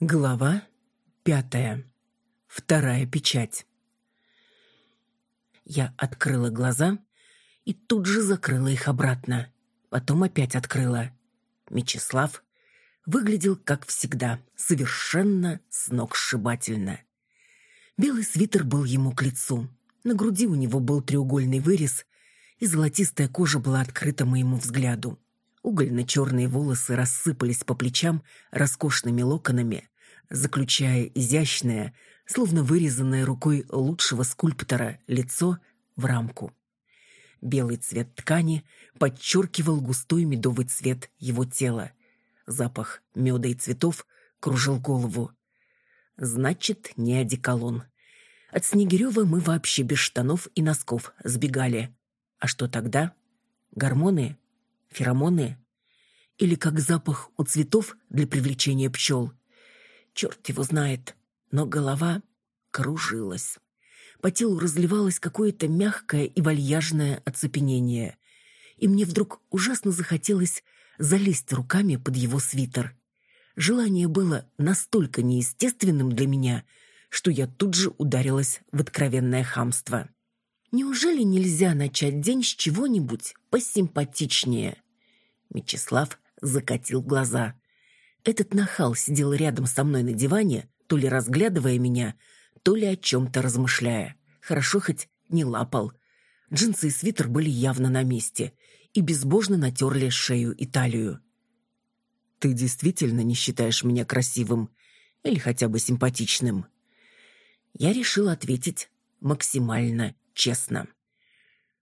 Глава пятая. Вторая печать. Я открыла глаза и тут же закрыла их обратно. Потом опять открыла. Мечислав выглядел, как всегда, совершенно сногсшибательно. Белый свитер был ему к лицу. На груди у него был треугольный вырез, и золотистая кожа была открыта моему взгляду. Угольно-черные волосы рассыпались по плечам роскошными локонами, заключая изящное, словно вырезанное рукой лучшего скульптора, лицо в рамку. Белый цвет ткани подчеркивал густой медовый цвет его тела. Запах меда и цветов кружил голову. Значит, не одеколон. От Снегирева мы вообще без штанов и носков сбегали. А что тогда? Гормоны? Феромоны? Или как запах у цветов для привлечения пчел? Черт его знает. Но голова кружилась. По телу разливалось какое-то мягкое и вальяжное оцепенение. И мне вдруг ужасно захотелось залезть руками под его свитер. Желание было настолько неестественным для меня, что я тут же ударилась в откровенное хамство. Неужели нельзя начать день с чего-нибудь посимпатичнее? Мечислав закатил глаза. Этот нахал сидел рядом со мной на диване, то ли разглядывая меня, то ли о чем-то размышляя. Хорошо хоть не лапал. Джинсы и свитер были явно на месте и безбожно натерли шею и талию. «Ты действительно не считаешь меня красивым или хотя бы симпатичным?» Я решила ответить максимально честно.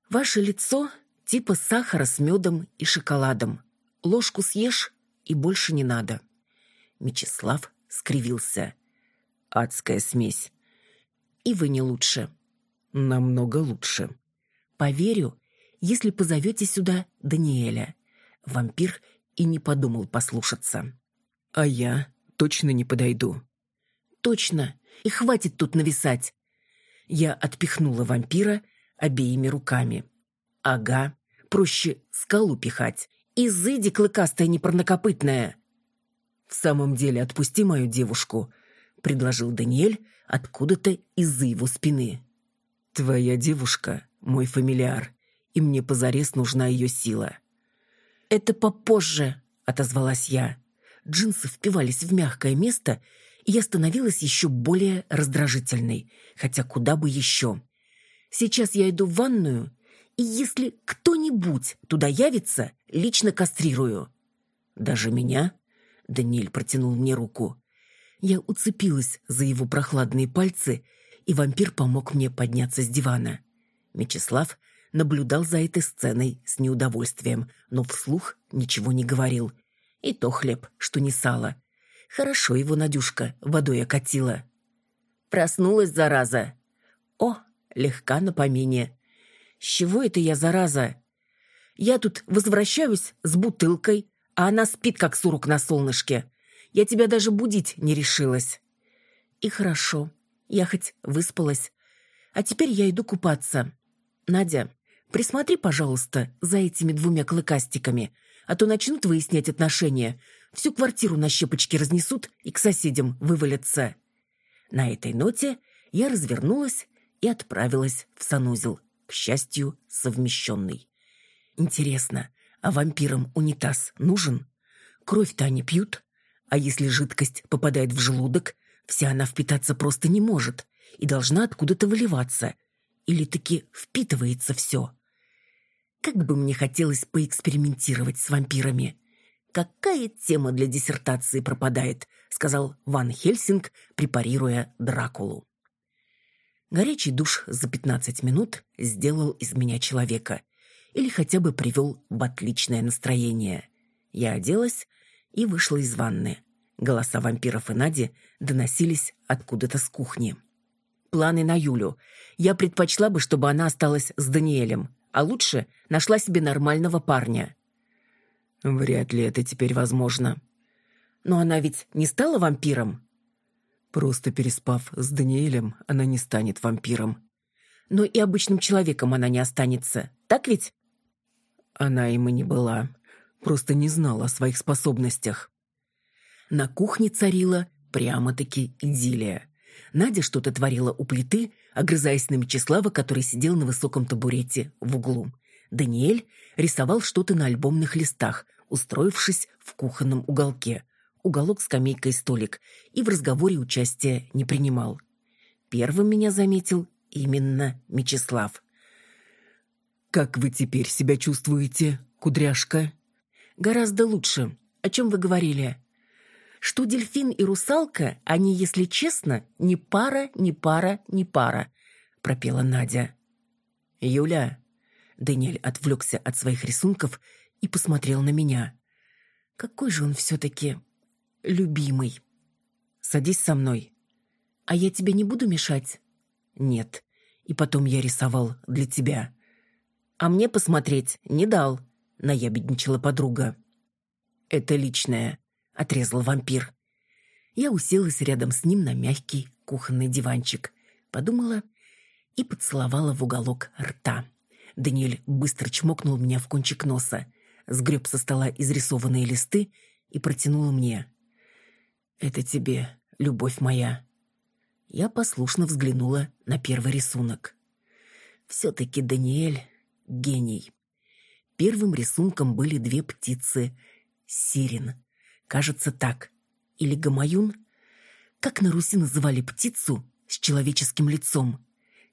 «Ваше лицо типа сахара с медом и шоколадом. Ложку съешь, и больше не надо». Мечислав скривился. «Адская смесь. И вы не лучше». «Намного лучше». «Поверю, если позовете сюда Даниэля». Вампир и не подумал послушаться. «А я точно не подойду». «Точно. И хватит тут нависать». Я отпихнула вампира обеими руками. «Ага, проще скалу пихать. Изыди, клыкастая непарнокопытная!» «В самом деле, отпусти мою девушку», — предложил Даниэль откуда-то из-за его спины. «Твоя девушка — мой фамильяр, и мне позарез нужна ее сила». «Это попозже», — отозвалась я. Джинсы впивались в мягкое место, я становилась еще более раздражительной, хотя куда бы еще. «Сейчас я иду в ванную, и если кто-нибудь туда явится, лично кастрирую». «Даже меня?» — Даниэль протянул мне руку. Я уцепилась за его прохладные пальцы, и вампир помог мне подняться с дивана. Мечислав наблюдал за этой сценой с неудовольствием, но вслух ничего не говорил. И то хлеб, что не сало. Хорошо его Надюшка водой окатила. Проснулась, зараза. О, легка на помине. С чего это я, зараза? Я тут возвращаюсь с бутылкой, а она спит, как сурок на солнышке. Я тебя даже будить не решилась. И хорошо, я хоть выспалась. А теперь я иду купаться. Надя, присмотри, пожалуйста, за этими двумя клыкастиками, а то начнут выяснять отношения. Всю квартиру на щепочки разнесут и к соседям вывалятся. На этой ноте я развернулась и отправилась в санузел, к счастью, совмещенный. Интересно, а вампирам унитаз нужен? Кровь-то они пьют, а если жидкость попадает в желудок, вся она впитаться просто не может и должна откуда-то выливаться. Или таки впитывается все. Как бы мне хотелось поэкспериментировать с вампирами. «Какая тема для диссертации пропадает», — сказал Ван Хельсинг, препарируя Дракулу. Горячий душ за 15 минут сделал из меня человека или хотя бы привел в отличное настроение. Я оделась и вышла из ванны. Голоса вампиров и Нади доносились откуда-то с кухни. Планы на Юлю. Я предпочла бы, чтобы она осталась с Даниэлем, а лучше нашла себе нормального парня. Вряд ли это теперь возможно. Но она ведь не стала вампиром? Просто переспав с Даниэлем, она не станет вампиром. но и обычным человеком она не останется. Так ведь? Она им и не была. Просто не знала о своих способностях. На кухне царила прямо-таки идиллия. Надя что-то творила у плиты, огрызаясь на Мечислава, который сидел на высоком табурете в углу. Даниэль рисовал что-то на альбомных листах, устроившись в кухонном уголке. Уголок, скамейка и столик. И в разговоре участия не принимал. Первым меня заметил именно Мечислав. «Как вы теперь себя чувствуете, кудряшка?» «Гораздо лучше. О чем вы говорили?» «Что дельфин и русалка, они, если честно, ни пара, ни пара, ни пара», — пропела Надя. «Юля», — Даниэль отвлекся от своих рисунков и посмотрел на меня. «Какой же он все-таки любимый. Садись со мной. А я тебе не буду мешать?» «Нет. И потом я рисовал для тебя». «А мне посмотреть не дал», — наябедничала подруга. «Это личное», — отрезал вампир. Я уселась рядом с ним на мягкий кухонный диванчик, подумала и поцеловала в уголок рта. Даниэль быстро чмокнул меня в кончик носа, сгреб со стола изрисованные листы и протянул мне. «Это тебе, любовь моя». Я послушно взглянула на первый рисунок. Все-таки Даниэль — гений. Первым рисунком были две птицы — сирен. Кажется, так. Или гамаюн. Как на Руси называли птицу с человеческим лицом?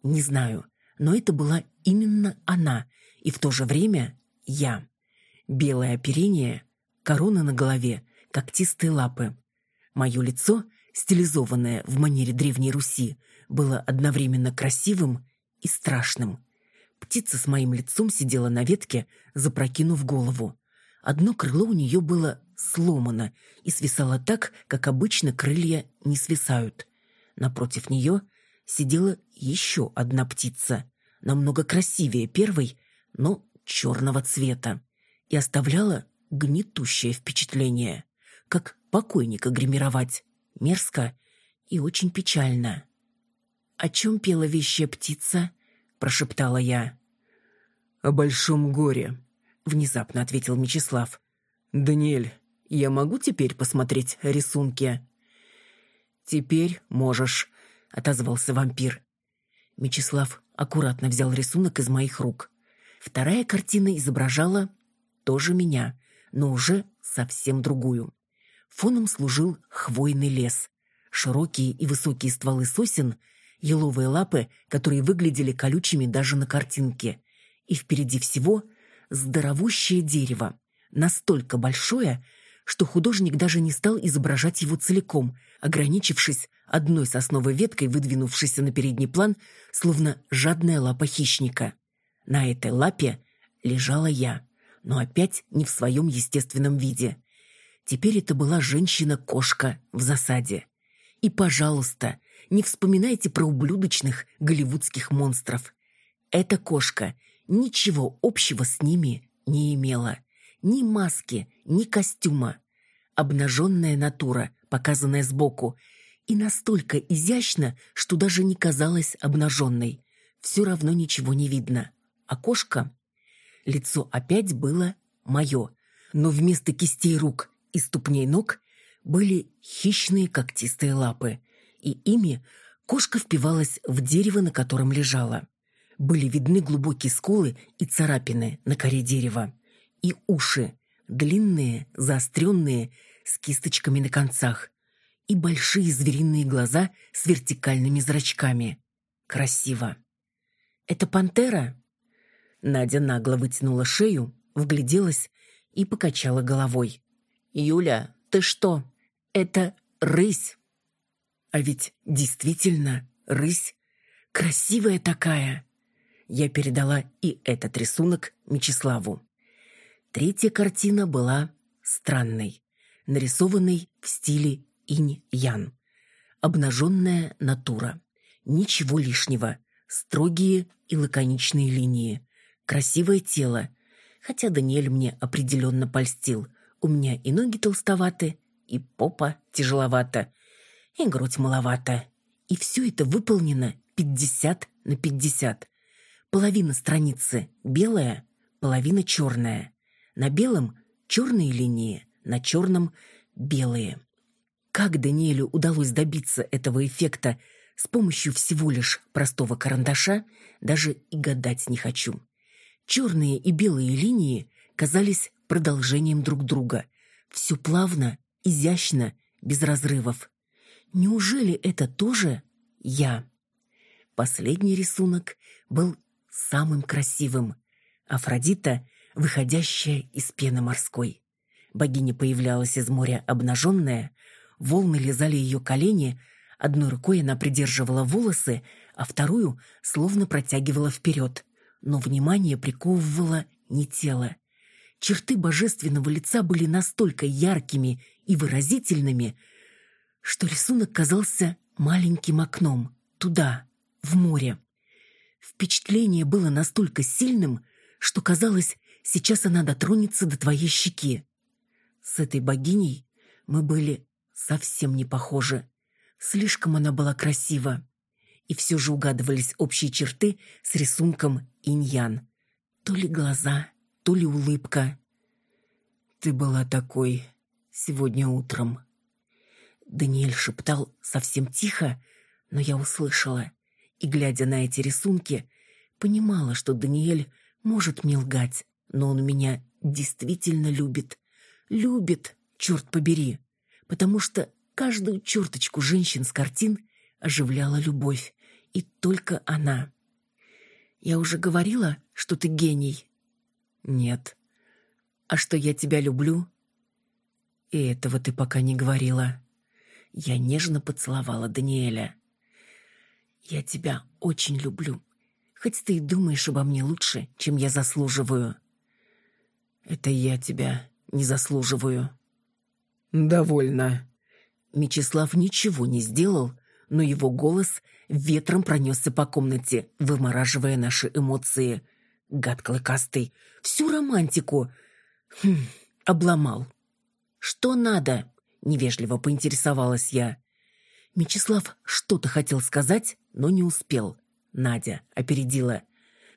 Не знаю, но это была именно она, и в то же время я. Белое оперение, корона на голове, когтистые лапы. Мое лицо, стилизованное в манере Древней Руси, было одновременно красивым и страшным. Птица с моим лицом сидела на ветке, запрокинув голову. Одно крыло у нее было сломано и свисало так, как обычно крылья не свисают. Напротив нее сидела еще одна птица, намного красивее первой, но черного цвета, и оставляла гнетущее впечатление как покойника гримировать. Мерзко и очень печально. «О чем пела вещая птица?» – прошептала я. «О большом горе», – внезапно ответил Мечислав. «Даниэль, я могу теперь посмотреть рисунки?» «Теперь можешь», — отозвался вампир. Мечислав аккуратно взял рисунок из моих рук. Вторая картина изображала тоже меня, но уже совсем другую. Фоном служил хвойный лес. Широкие и высокие стволы сосен, еловые лапы, которые выглядели колючими даже на картинке. И впереди всего здоровущее дерево, настолько большое, что художник даже не стал изображать его целиком, ограничившись одной сосновой веткой, выдвинувшейся на передний план, словно жадная лапа хищника. На этой лапе лежала я, но опять не в своем естественном виде. Теперь это была женщина-кошка в засаде. И, пожалуйста, не вспоминайте про ублюдочных голливудских монстров. Эта кошка ничего общего с ними не имела. Ни маски, ни костюма. Обнаженная натура, показанная сбоку, и настолько изящно, что даже не казалась обнаженной. Все равно ничего не видно. Кошка... Лицо опять было мое, но вместо кистей рук и ступней ног были хищные когтистые лапы, и ими кошка впивалась в дерево, на котором лежала. Были видны глубокие сколы и царапины на коре дерева, и уши, длинные, заостренные, с кисточками на концах, и большие звериные глаза с вертикальными зрачками. Красиво. «Это пантера?» Надя нагло вытянула шею, вгляделась и покачала головой. «Юля, ты что? Это рысь!» А ведь действительно рысь. Красивая такая. Я передала и этот рисунок Мечиславу. Третья картина была странной, нарисованной в стиле инь-ян. Обнаженная натура. Ничего лишнего. Строгие и лаконичные линии. Красивое тело. Хотя Даниэль мне определенно польстил. У меня и ноги толстоваты, и попа тяжеловата, и грудь маловата. И все это выполнено 50 на пятьдесят. Половина страницы белая, половина черная. На белом черные линии, на черном белые. Как Даниэлю удалось добиться этого эффекта с помощью всего лишь простого карандаша, даже и гадать не хочу. Черные и белые линии казались продолжением друг друга. Все плавно, изящно, без разрывов. Неужели это тоже я? Последний рисунок был самым красивым. Афродита, выходящая из пены морской. Богиня появлялась из моря обнаженная, волны лизали ее колени, одной рукой она придерживала волосы, а вторую словно протягивала вперед, но внимание приковывало не тело. Черты божественного лица были настолько яркими и выразительными, что рисунок казался маленьким окном, туда, в море. Впечатление было настолько сильным, что казалось, сейчас она дотронется до твоей щеки. С этой богиней мы были совсем не похожи. Слишком она была красива. И все же угадывались общие черты с рисунком иньян. То ли глаза, то ли улыбка. «Ты была такой сегодня утром». Даниэль шептал совсем тихо, но я услышала. И, глядя на эти рисунки, понимала, что Даниэль может мне лгать, но он меня действительно любит. Любит, черт побери, потому что каждую черточку женщин с картин оживляла любовь, и только она. Я уже говорила, что ты гений? Нет. А что я тебя люблю? И этого ты пока не говорила. Я нежно поцеловала Даниэля. Я тебя очень люблю, хоть ты и думаешь обо мне лучше, чем я заслуживаю. Это я тебя не заслуживаю. Довольно. Мечислав ничего не сделал, но его голос ветром пронесся по комнате, вымораживая наши эмоции. Гад клыкастый, всю романтику. Хм, обломал. «Что надо?» — невежливо поинтересовалась я. Мечислав что-то хотел сказать, но не успел. Надя опередила.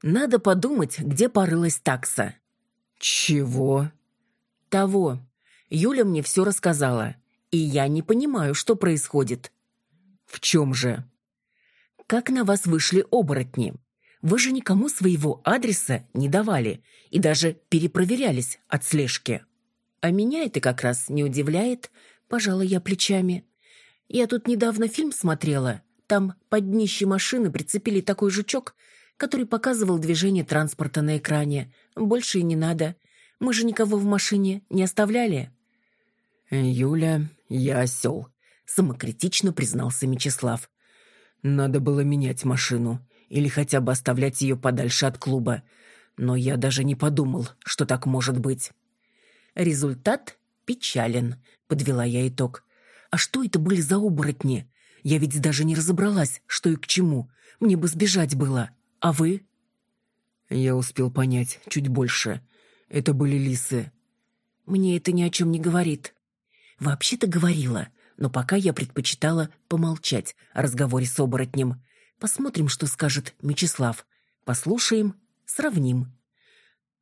«Надо подумать, где порылась такса». «Чего?» «Того. Юля мне все рассказала, и я не понимаю, что происходит». «В чем же?» «Как на вас вышли оборотни? Вы же никому своего адреса не давали и даже перепроверялись от слежки». «А меня это как раз не удивляет», — пожала я плечами. «Я тут недавно фильм смотрела. Там под днище машины прицепили такой жучок, который показывал движение транспорта на экране. Больше и не надо. Мы же никого в машине не оставляли». «Юля, я осел», — самокритично признался Мечислав. «Надо было менять машину или хотя бы оставлять ее подальше от клуба. Но я даже не подумал, что так может быть». «Результат печален», — подвела я итог. «А что это были за оборотни? Я ведь даже не разобралась, что и к чему. Мне бы сбежать было. А вы?» Я успел понять чуть больше. Это были лисы. Мне это ни о чем не говорит. Вообще-то говорила, но пока я предпочитала помолчать о разговоре с оборотнем. Посмотрим, что скажет Мечислав. Послушаем, сравним.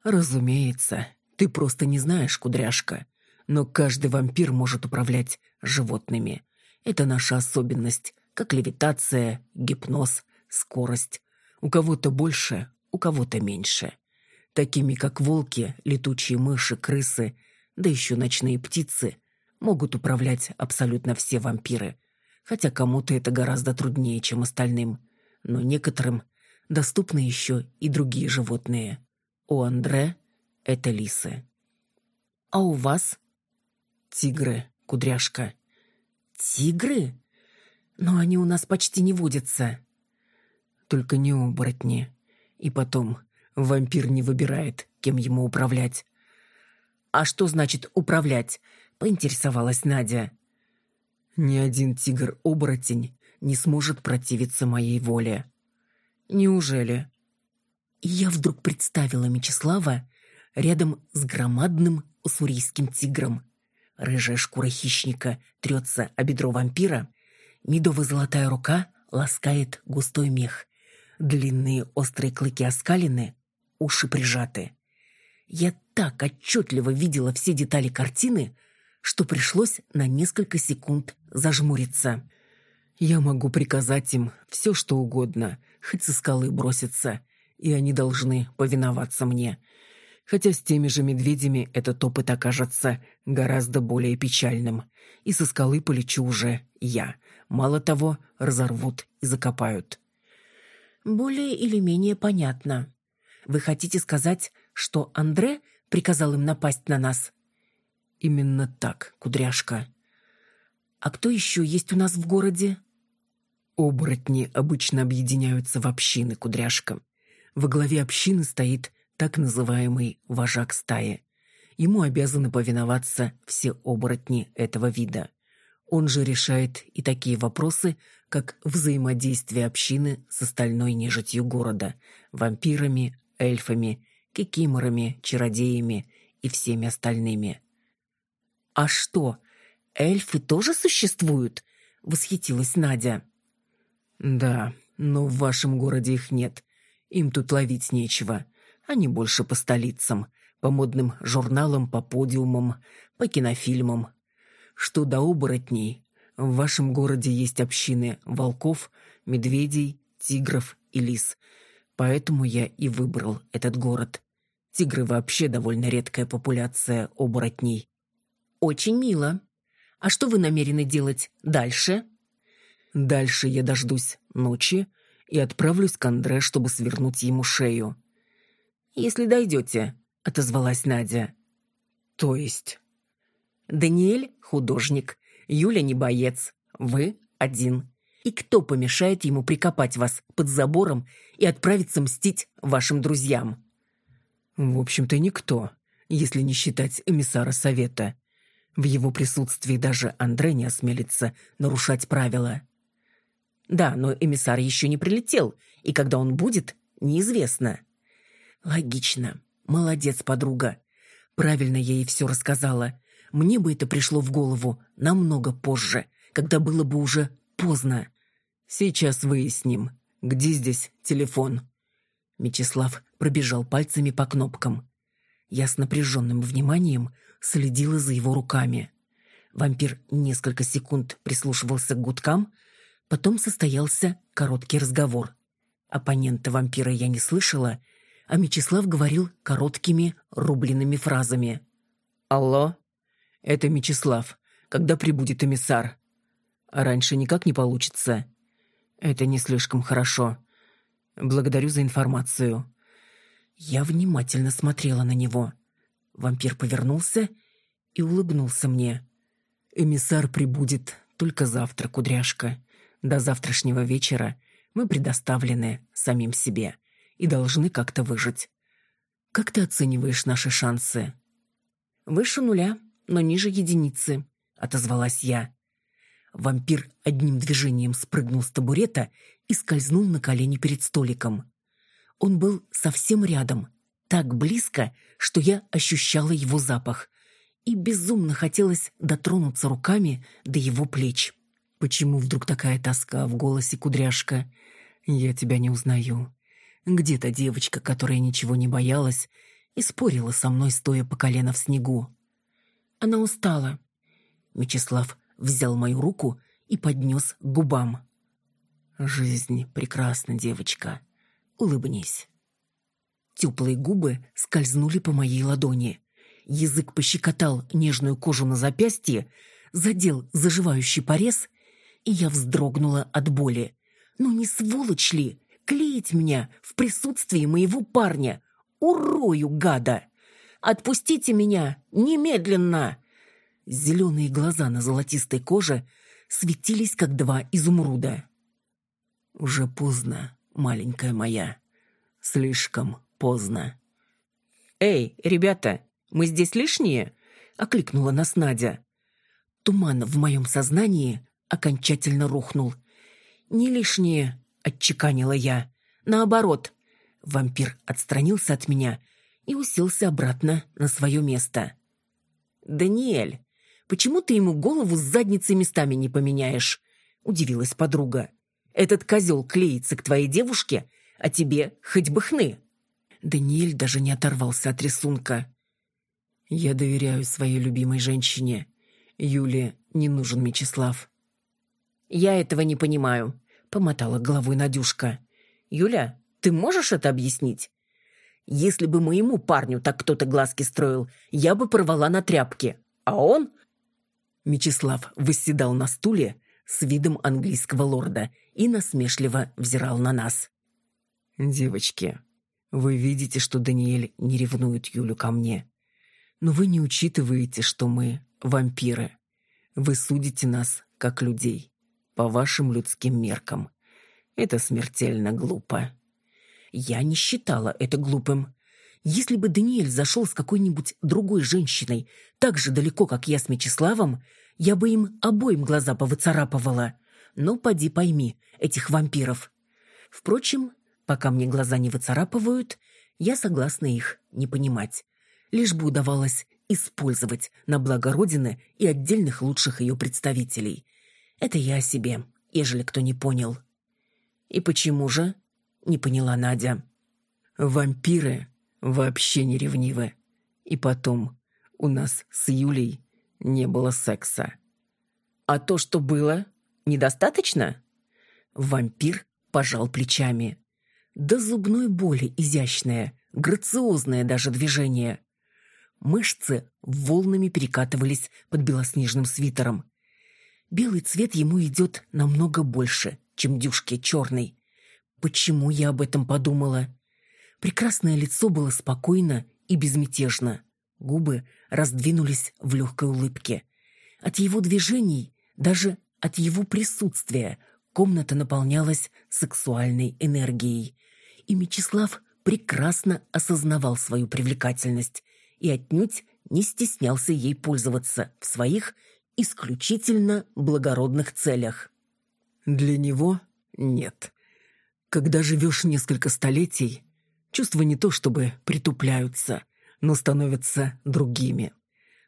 Разумеется, ты просто не знаешь, кудряшка. Но каждый вампир может управлять животными. Это наша особенность, как левитация, гипноз, скорость. У кого-то больше, у кого-то меньше такими как волки, летучие мыши, крысы, да еще ночные птицы, могут управлять абсолютно все вампиры. Хотя кому-то это гораздо труднее, чем остальным. Но некоторым доступны еще и другие животные. У Андре это лисы. А у вас? Тигры, кудряшка. Тигры? Но они у нас почти не водятся. Только не оборотни. И потом, Вампир не выбирает, кем ему управлять. «А что значит «управлять»?» — поинтересовалась Надя. «Ни один тигр-оборотень не сможет противиться моей воле». «Неужели?» И я вдруг представила Мечислава рядом с громадным уссурийским тигром. Рыжая шкура хищника трется о бедро вампира, медово-золотая рука ласкает густой мех. Длинные острые клыки оскалены, уши прижаты. Я так отчетливо видела все детали картины, что пришлось на несколько секунд зажмуриться. Я могу приказать им все, что угодно, хоть со скалы броситься, и они должны повиноваться мне. Хотя с теми же медведями этот опыт окажется гораздо более печальным. И со скалы полечу уже я. Мало того, разорвут и закопают. Более или менее понятно. Вы хотите сказать, что Андре приказал им напасть на нас? Именно так, кудряшка. А кто еще есть у нас в городе? Оборотни обычно объединяются в общины, кудряшка. Во главе общины стоит так называемый вожак стаи. Ему обязаны повиноваться все оборотни этого вида. Он же решает и такие вопросы, как взаимодействие общины с остальной нежитью города, вампирами, эльфами, кикиморами, чародеями и всеми остальными. «А что, эльфы тоже существуют?» — восхитилась Надя. «Да, но в вашем городе их нет. Им тут ловить нечего. Они больше по столицам, по модным журналам, по подиумам, по кинофильмам. Что до оборотней, в вашем городе есть общины волков, медведей, тигров и лис. Поэтому я и выбрал этот город. Тигры вообще довольно редкая популяция оборотней». «Очень мило. А что вы намерены делать дальше?» Дальше я дождусь ночи и отправлюсь к Андре, чтобы свернуть ему шею. «Если дойдете», — отозвалась Надя. «То есть?» «Даниэль — художник, Юля не боец, вы один. И кто помешает ему прикопать вас под забором и отправиться мстить вашим друзьям?» «В общем-то, никто, если не считать эмиссара совета. В его присутствии даже Андре не осмелится нарушать правила». Да, но эмиссар еще не прилетел, и когда он будет, неизвестно. Логично. Молодец, подруга. Правильно я ей все рассказала. Мне бы это пришло в голову намного позже, когда было бы уже поздно. Сейчас выясним, где здесь телефон. Мечислав пробежал пальцами по кнопкам. Я с напряженным вниманием следила за его руками. Вампир несколько секунд прислушивался к гудкам, Потом состоялся короткий разговор. Оппонента вампира я не слышала, а Мечислав говорил короткими рубленными фразами. «Алло? Это Мечислав. Когда прибудет эмиссар?» «А раньше никак не получится?» «Это не слишком хорошо. Благодарю за информацию». Я внимательно смотрела на него. Вампир повернулся и улыбнулся мне. «Эмиссар прибудет только завтра, кудряшка. До завтрашнего вечера мы предоставлены самим себе и должны как-то выжить. Как ты оцениваешь наши шансы? Выше нуля, но ниже единицы, отозвалась я. Вампир одним движением спрыгнул с табурета и скользнул на колени перед столиком. Он был совсем рядом, так близко, что я ощущала его запах, и безумно хотелось дотронуться руками до его плеч. Почему вдруг такая тоска в голосе кудряшка? Я тебя не узнаю. Где та девочка, которая ничего не боялась и спорила со мной, стоя по колено в снегу? Она устала. Мечислав взял мою руку и поднес к губам. Жизнь прекрасна, девочка. Улыбнись. Теплые губы скользнули по моей ладони. Язык пощекотал нежную кожу на запястье, задел заживающий порез и я вздрогнула от боли. «Ну не сволочь ли? Клеить меня в присутствии моего парня! Урою, гада! Отпустите меня! Немедленно!» Зеленые глаза на золотистой коже светились, как два изумруда. «Уже поздно, маленькая моя. Слишком поздно». «Эй, ребята, мы здесь лишние?» — окликнула нас Надя. Туман в моем сознании окончательно рухнул. «Не лишнее», — отчеканила я. «Наоборот». Вампир отстранился от меня и уселся обратно на свое место. «Даниэль, почему ты ему голову с задницей местами не поменяешь?» — удивилась подруга. «Этот козел клеится к твоей девушке, а тебе хоть бы хны. Даниэль даже не оторвался от рисунка. Я доверяю своей любимой женщине. Юле не нужен Мечислав. Я этого не понимаю, помотала головой Надюшка. Юля, ты можешь это объяснить? Если бы моему парню так кто-то глазки строил, я бы порвала на тряпке. А он... Мечислав восседал на стуле с видом английского лорда и насмешливо взирал на нас. «Девочки, вы видите, что Даниэль не ревнует Юлю ко мне. Но вы не учитываете, что мы вампиры. Вы судите нас как людей, по вашим людским меркам. Это смертельно глупо. Я не считала это глупым. Если бы Даниэль зашел с какой-нибудь другой женщиной так же далеко, как я с Мечиславом, я бы им обоим глаза повыцарапывала. Но поди пойми, этих вампиров. Впрочем, пока мне глаза не выцарапывают, я согласна их не понимать лишь бы удавалось использовать на благо Родины и отдельных лучших ее представителей. Это я о себе, ежели кто не понял. «И почему же?» — не поняла Надя. «Вампиры вообще не ревнивы. И потом, у нас с Юлей не было секса». «А то, что было, недостаточно?» Вампир пожал плечами. До зубной боли изящное, грациозное даже движение. Мышцы волнами перекатывались под белоснежным свитером. Белый цвет ему идет намного больше, чем дюшке черный. Почему я об этом подумала? Прекрасное лицо было спокойно и безмятежно. Губы раздвинулись в легкой улыбке. От его движений, даже от его присутствия, комната наполнялась сексуальной энергией. И Мечислав прекрасно осознавал свою привлекательность и отнюдь не стеснялся ей пользоваться в своих исключительно благородных целях. Для него нет. Когда живешь несколько столетий, чувства не то чтобы притупляются, но становятся другими.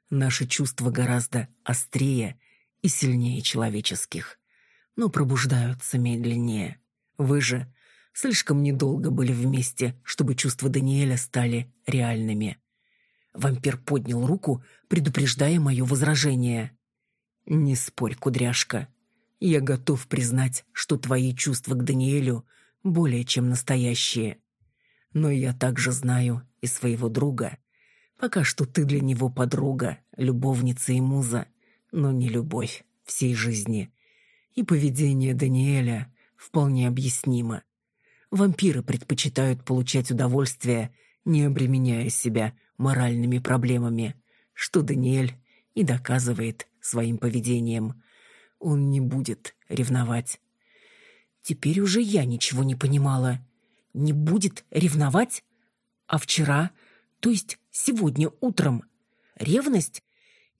Наши чувства гораздо острее и сильнее человеческих, но пробуждаются медленнее. Вы же слишком недолго были вместе, чтобы чувства Даниэля стали реальными. Вампир поднял руку, предупреждая мое возражение. «Не спорь, кудряшка. Я готов признать, что твои чувства к Даниэлю более чем настоящие. Но я также знаю и своего друга. Пока что ты для него подруга, любовница и муза, но не любовь всей жизни. И поведение Даниэля вполне объяснимо. Вампиры предпочитают получать удовольствие, не обременяя себя моральными проблемами, что Даниэль и доказывает своим поведением. Он не будет ревновать. Теперь уже я ничего не понимала. Не будет ревновать? А вчера, то есть сегодня утром, ревность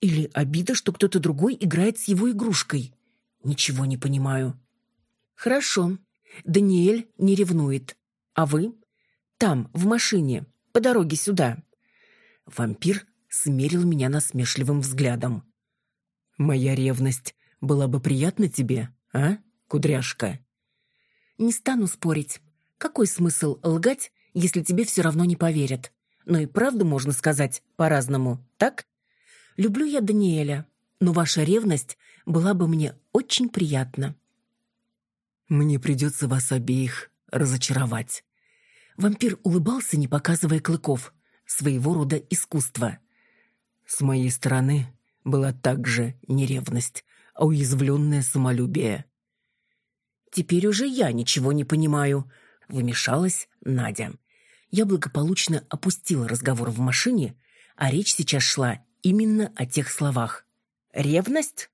или обида, что кто-то другой играет с его игрушкой? Ничего не понимаю. Хорошо. Даниэль не ревнует. А вы? Там, в машине, по дороге сюда. Вампир смерил меня насмешливым взглядом. «Моя ревность была бы приятна тебе, а, кудряшка?» «Не стану спорить. Какой смысл лгать, если тебе все равно не поверят? Но и правду можно сказать по-разному, так? Люблю я Даниэля, но ваша ревность была бы мне очень приятна». «Мне придется вас обеих разочаровать». Вампир улыбался, не показывая клыков своего рода искусство. С моей стороны была также не ревность, а уязвленное самолюбие. «Теперь уже я ничего не понимаю», — вмешалась Надя. Я благополучно опустила разговор в машине, а речь сейчас шла именно о тех словах. «Ревность?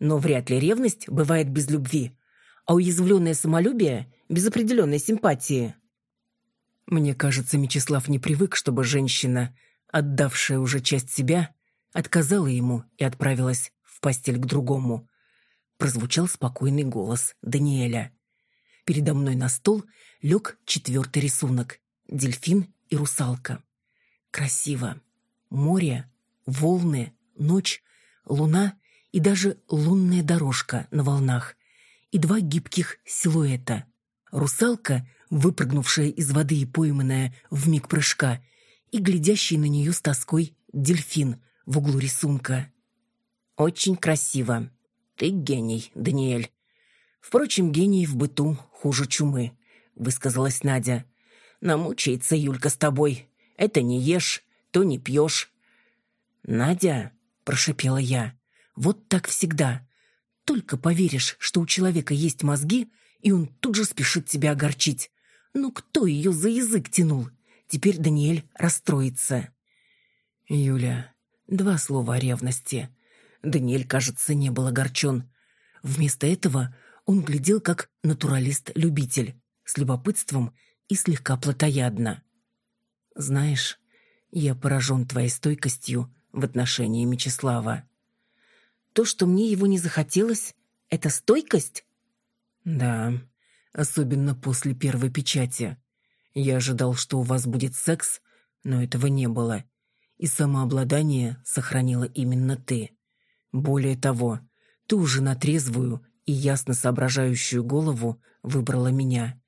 Но вряд ли ревность бывает без любви, а уязвленное самолюбие — без определенной симпатии». Мне кажется, Мечислав не привык, чтобы женщина, отдавшая уже часть себя, отказала ему и отправилась в постель к другому. Прозвучал спокойный голос Даниэля. Передо мной на стол лег четвертый рисунок — дельфин и русалка. Красиво. Море, волны, ночь, луна и даже лунная дорожка на волнах. И два гибких силуэта. Русалка выпрыгнувшая из воды и пойманная в миг прыжка, и глядящий на нее с тоской дельфин в углу рисунка. «Очень красиво. Ты гений, Даниэль. Впрочем, гений в быту хуже чумы», — высказалась Надя. «Намучается Юлька с тобой. Это не ешь, то не пьешь». «Надя», — прошипела я, — «вот так всегда. Только поверишь, что у человека есть мозги, и он тут же спешит тебя огорчить. Ну кто ее за язык тянул? Теперь Даниэль расстроится». «Юля, два слова о ревности». Даниэль, кажется, не был огорчен. Вместо этого он глядел как натуралист-любитель, с любопытством и слегка плотоядно. «Знаешь, я поражен твоей стойкостью в отношении Мечислава. То, что мне его не захотелось, это стойкость? Да, особенно после первой печати. Я ожидал, что у вас будет секс, но этого не было. И самообладание сохранила именно ты. Более того, ты уже на трезвую и ясно соображающую голову выбрала меня.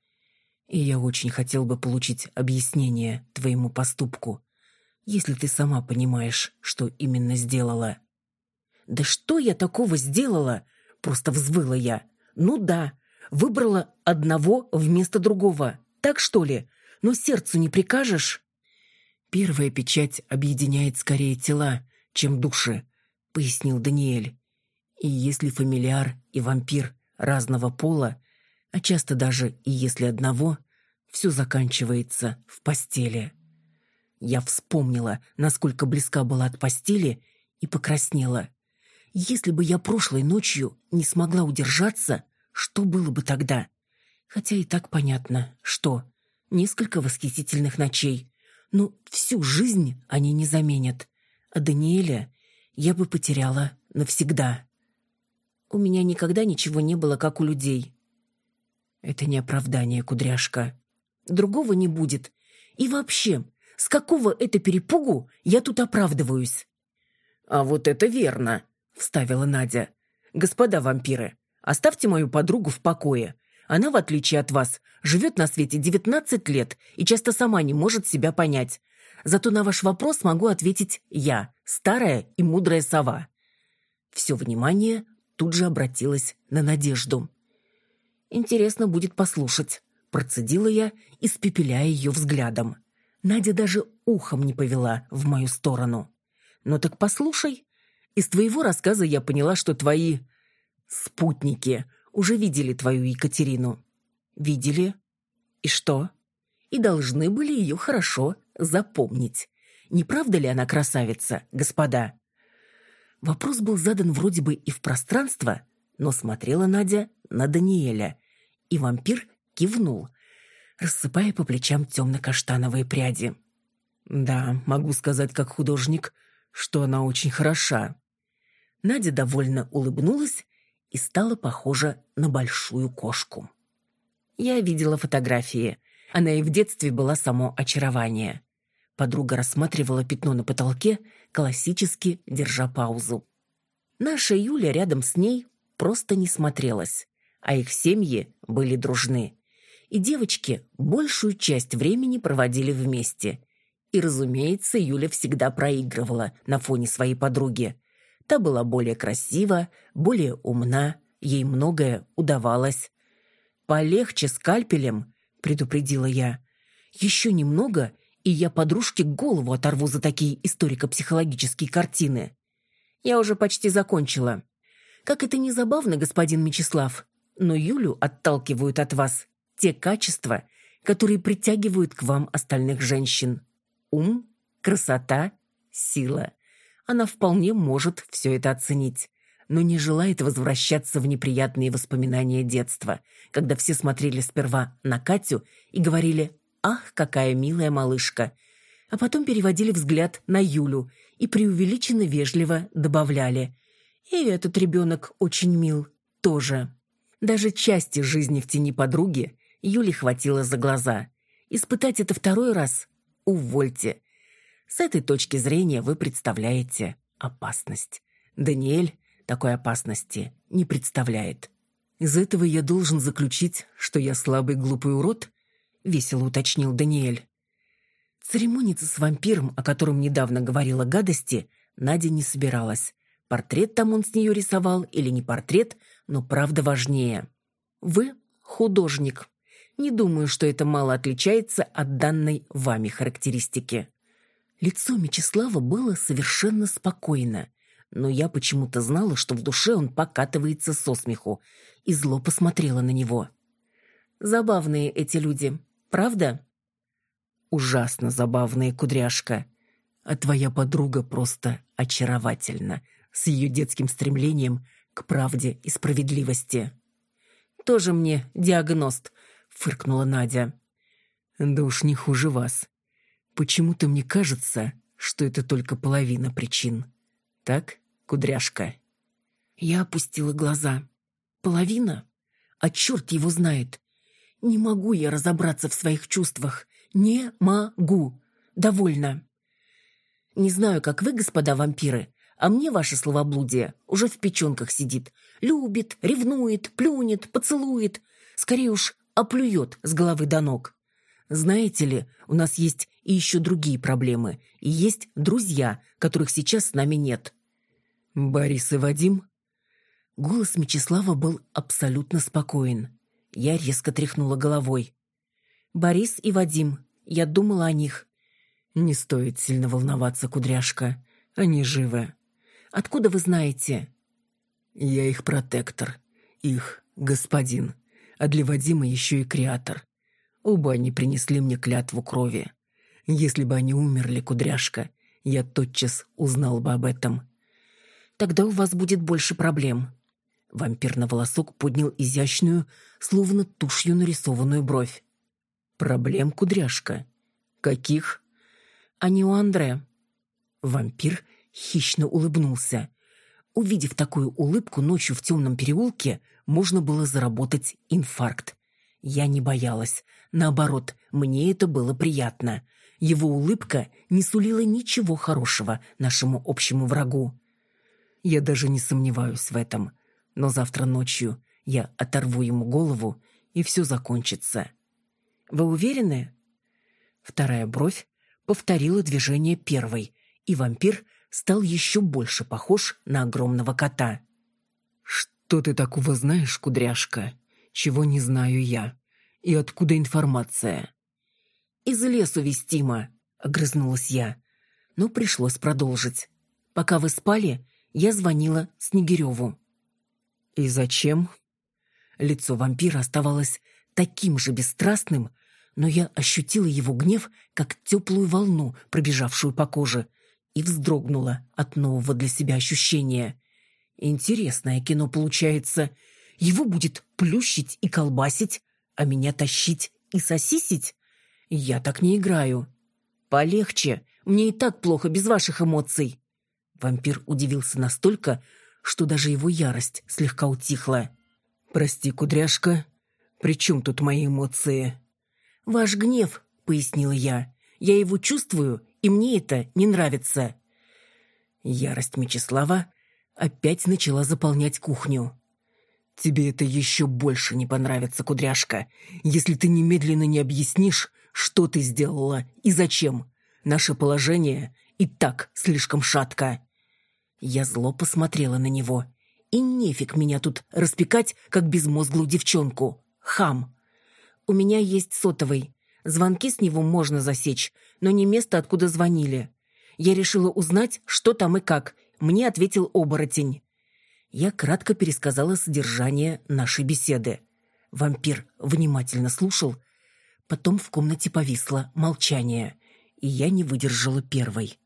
И я очень хотел бы получить объяснение твоему поступку если ты сама понимаешь, что именно сделала». «Да что я такого сделала?» — просто взвыла я. «Ну да, выбрала одного вместо другого. Так что ли? Но сердцу не прикажешь?» «Первая печать объединяет скорее тела, чем души», — пояснил Даниэль. «И если фамильяр и вампир разного пола, а часто даже и если одного, все заканчивается в постели». Я вспомнила, насколько близка была от постели, и покраснела. Если бы я прошлой ночью не смогла удержаться, что было бы тогда? Хотя и так понятно, что. Несколько восхитительных ночей. Но всю жизнь они не заменят. А Даниэля я бы потеряла навсегда. У меня никогда ничего не было, как у людей. Это не оправдание, кудряшка. Другого не будет. И вообще, с какого это перепугу я тут оправдываюсь?» «А вот это верно», — вставила Надя. «Господа вампиры, оставьте мою подругу в покое. Она, в отличие от вас, живет на свете 19 лет и часто сама не может себя понять. Зато на ваш вопрос могу ответить я, старая и мудрая сова». Все внимание тут же обратилось на Надежду. «Интересно будет послушать», — процедила я, испепеляя ее взглядом. Надя даже ухом не повела в мою сторону. «Ну так послушай. Из твоего рассказа я поняла, что твои... спутники уже видели твою Екатерину». «Видели? И что?» «И должны были ее хорошо запомнить. Не правда ли она красавица, господа?» Вопрос был задан вроде бы и в пространство, но смотрела Надя на Даниэля, и вампир кивнул, рассыпая по плечам темно-каштановые пряди. «Да, могу сказать как художник, что она очень хороша». Надя довольно улыбнулась и стала похожа на большую кошку. Я видела фотографии. Она и в детстве была само очарование. Подруга рассматривала пятно на потолке, классически держа паузу. Наша Юля рядом с ней просто не смотрелась, а их семьи были дружны и девочки большую часть времени проводили вместе. И, разумеется, Юля всегда проигрывала на фоне своей подруги. Та была более красива, более умна, ей многое удавалось. «Полегче скальпелем», — предупредила я. «Еще немного, и я подружке голову оторву за такие историко-психологические картины». Я уже почти закончила. Как это не забавно, господин Мечислав, но Юлю отталкивают от вас те качества, которые притягивают к вам остальных женщин. Ум, красота, сила. Она вполне может все это оценить, но не желает возвращаться в неприятные воспоминания детства, когда все смотрели сперва на Катю и говорили «Ах, какая милая малышка!», а потом переводили взгляд на Юлю и преувеличенно вежливо добавляли «И этот ребенок очень мил, тоже». Даже части жизни в тени подруги Юле хватило за глаза. Испытать это второй раз? Увольте. С этой точки зрения вы представляете опасность. Даниэль такой опасности не представляет. Из этого я должен заключить, что я слабый глупый урод? — весело уточнил Даниэль. Церемониться с вампиром, о котором недавно говорила гадости, Надя не собиралась. Портрет там он с нее рисовал или не портрет, но правда важнее. Вы художник. Не думаю, что это мало отличается от данной вами характеристики. Лицо Мечислава было совершенно спокойно, но я почему-то знала, что в душе он покатывается со смеху, и зло посмотрела на него. Забавные эти люди, правда? Ужасно забавные, кудряшка. А твоя подруга просто очаровательна, с ее детским стремлением к правде и справедливости. «Тоже мне диагност», — фыркнула Надя. «Да уж не хуже вас. Почему-то мне кажется, что это только половина причин. Так, кудряшка?» Я опустила глаза. «Половина? А черт его знает. Не могу я разобраться в своих чувствах. Не могу. Довольно. Не знаю, как вы, господа вампиры, а мне ваше словоблудие уже в печенках сидит. Любит, ревнует, плюнет, поцелует. Скорее уж, оплюет с головы до ног. Знаете ли, у нас есть и еще другие проблемы. И есть друзья, которых сейчас с нами нет. Борис и Вадим? Голос Мечислава был абсолютно спокоен. Я резко тряхнула головой. Борис и Вадим. Я думала о них. Не стоит сильно волноваться, кудряшка. Они живы. Откуда вы знаете?» «Я их протектор, их господин, а для Вадима еще и креатор. Оба они принесли мне клятву крови. Если бы они умерли, кудряшка, я тотчас узнал бы об этом». «Тогда у вас будет больше проблем». Вампир на волосок поднял изящную, словно тушью нарисованную бровь. «Проблем, кудряшка? Каких?» «Они у Андре». Вампир хищно улыбнулся. Увидев такую улыбку ночью в темном переулке, можно было заработать инфаркт. Я не боялась. Наоборот, мне это было приятно. Его улыбка не сулила ничего хорошего нашему общему врагу. Я даже не сомневаюсь в этом. Но завтра ночью я оторву ему голову, и все закончится. Вы уверены? Вторая бровь повторила движение первой, и вампир стал еще больше похож на огромного кота. «Что ты такого знаешь, кудряшка? Чего не знаю я? И откуда информация?» «Из лесу вестимо», — огрызнулась я. Но пришлось продолжить. «Пока вы спали, я звонила Снегиреву». «И зачем?» Лицо вампира оставалось таким же бесстрастным, но я ощутила его гнев, как теплую волну, пробежавшую по коже — и вздрогнула от нового для себя ощущения. Интересное кино получается. Его будет плющить и колбасить, а меня тащить и сосисить? Я так не играю. Полегче, мне и так плохо без ваших эмоций. Вампир удивился настолько, что даже его ярость слегка утихла. «Прости, кудряшка, при чем тут мои эмоции?» «Ваш гнев», — пояснила я. «Я его чувствую и мне это не нравится». Ярость Мечислава опять начала заполнять кухню. «Тебе это еще больше не понравится, кудряшка, если ты немедленно не объяснишь, что ты сделала и зачем. Наше положение и так слишком шатко». Я зло посмотрела на него. И нефиг меня тут распекать, как безмозглую девчонку. Хам. У меня есть сотовый. Звонки с него можно засечь, но не место, откуда звонили. Я решила узнать, что там и как. Мне ответил оборотень. Я кратко пересказала содержание нашей беседы. Вампир внимательно слушал. Потом в комнате повисло молчание, и я не выдержала первой.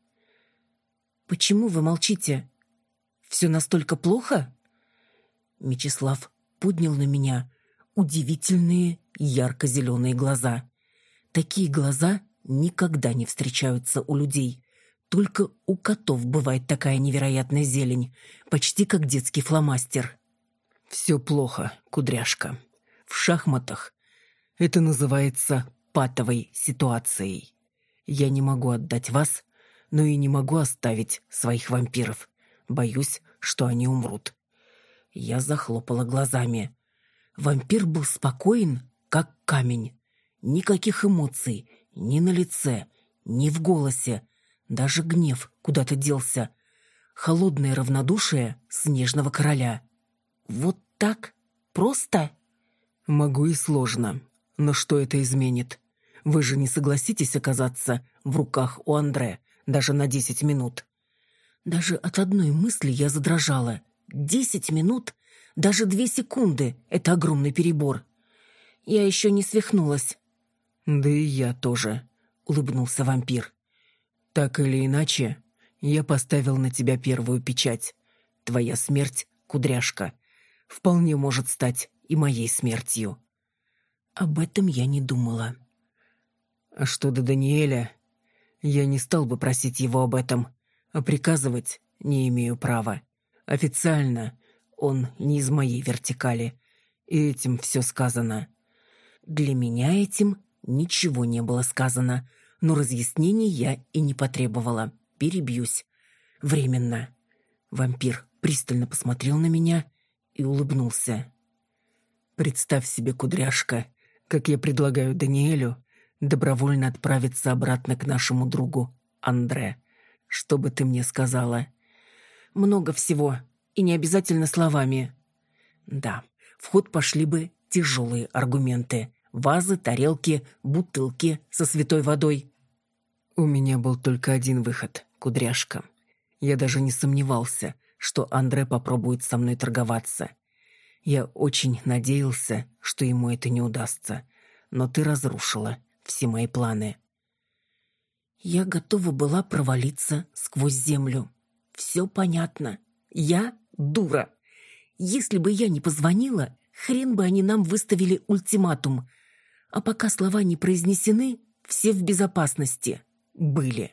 «Почему вы молчите? Все настолько плохо?» Мечислав поднял на меня удивительные ярко-зеленые глаза. Такие глаза никогда не встречаются у людей. Только у котов бывает такая невероятная зелень, почти как детский фломастер. «Все плохо, кудряшка. В шахматах это называется патовой ситуацией. Я не могу отдать вас, но и не могу оставить своих вампиров. Боюсь, что они умрут». Я захлопала глазами. Вампир был спокоен, как камень. Никаких эмоций, ни на лице, ни в голосе. Даже гнев куда-то делся. Холодное равнодушие снежного короля. Вот так? Просто? Могу и сложно. Но что это изменит? Вы же не согласитесь оказаться в руках у Андре даже на десять минут. Даже от одной мысли я задрожала. Десять минут? Даже две секунды — это огромный перебор. Я еще не свихнулась. «Да и я тоже», — улыбнулся вампир. «Так или иначе, я поставил на тебя первую печать. Твоя смерть, кудряшка, вполне может стать и моей смертью». Об этом я не думала. А что до Даниэля, я не стал бы просить его об этом, а приказывать не имею права. Официально он не из моей вертикали, и этим все сказано. Для меня этим ничего не было сказано, но разъяснений я и не потребовала. Перебьюсь. Временно. Вампир пристально посмотрел на меня и улыбнулся. «Представь себе, кудряшка, как я предлагаю Даниэлю добровольно отправиться обратно к нашему другу Андре. Что бы ты мне сказала?» «Много всего, и не обязательно словами». «Да, в ход пошли бы тяжелые аргументы. Вазы, тарелки, бутылки со святой водой». «У меня был только один выход, кудряшка. Я даже не сомневался, что Андре попробует со мной торговаться. Я очень надеялся, что ему это не удастся. Но ты разрушила все мои планы. Я готова была провалиться сквозь землю. Все понятно. Я дура. Если бы я не позвонила, хрен бы они нам выставили ультиматум. А пока слова не произнесены, все в безопасности. Были.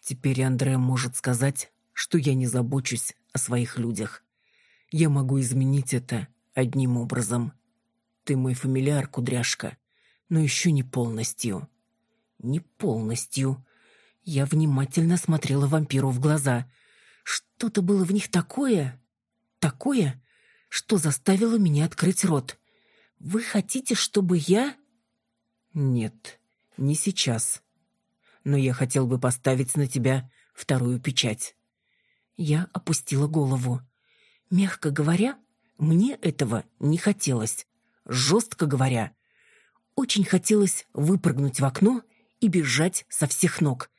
Теперь Андре может сказать, что я не забочусь о своих людях. Я могу изменить это одним образом. Ты мой фамильяр, кудряшка, но еще не полностью. Не полностью. Я внимательно смотрела вампиру в глаза. Что-то было в них такое, такое, что заставило меня открыть рот. Вы хотите, чтобы я... Нет, не сейчас. Но я хотел бы поставить на тебя вторую печать. Я опустила голову. Мягко говоря, мне этого не хотелось. Жестко говоря, очень хотелось выпрыгнуть в окно и бежать со всех ног.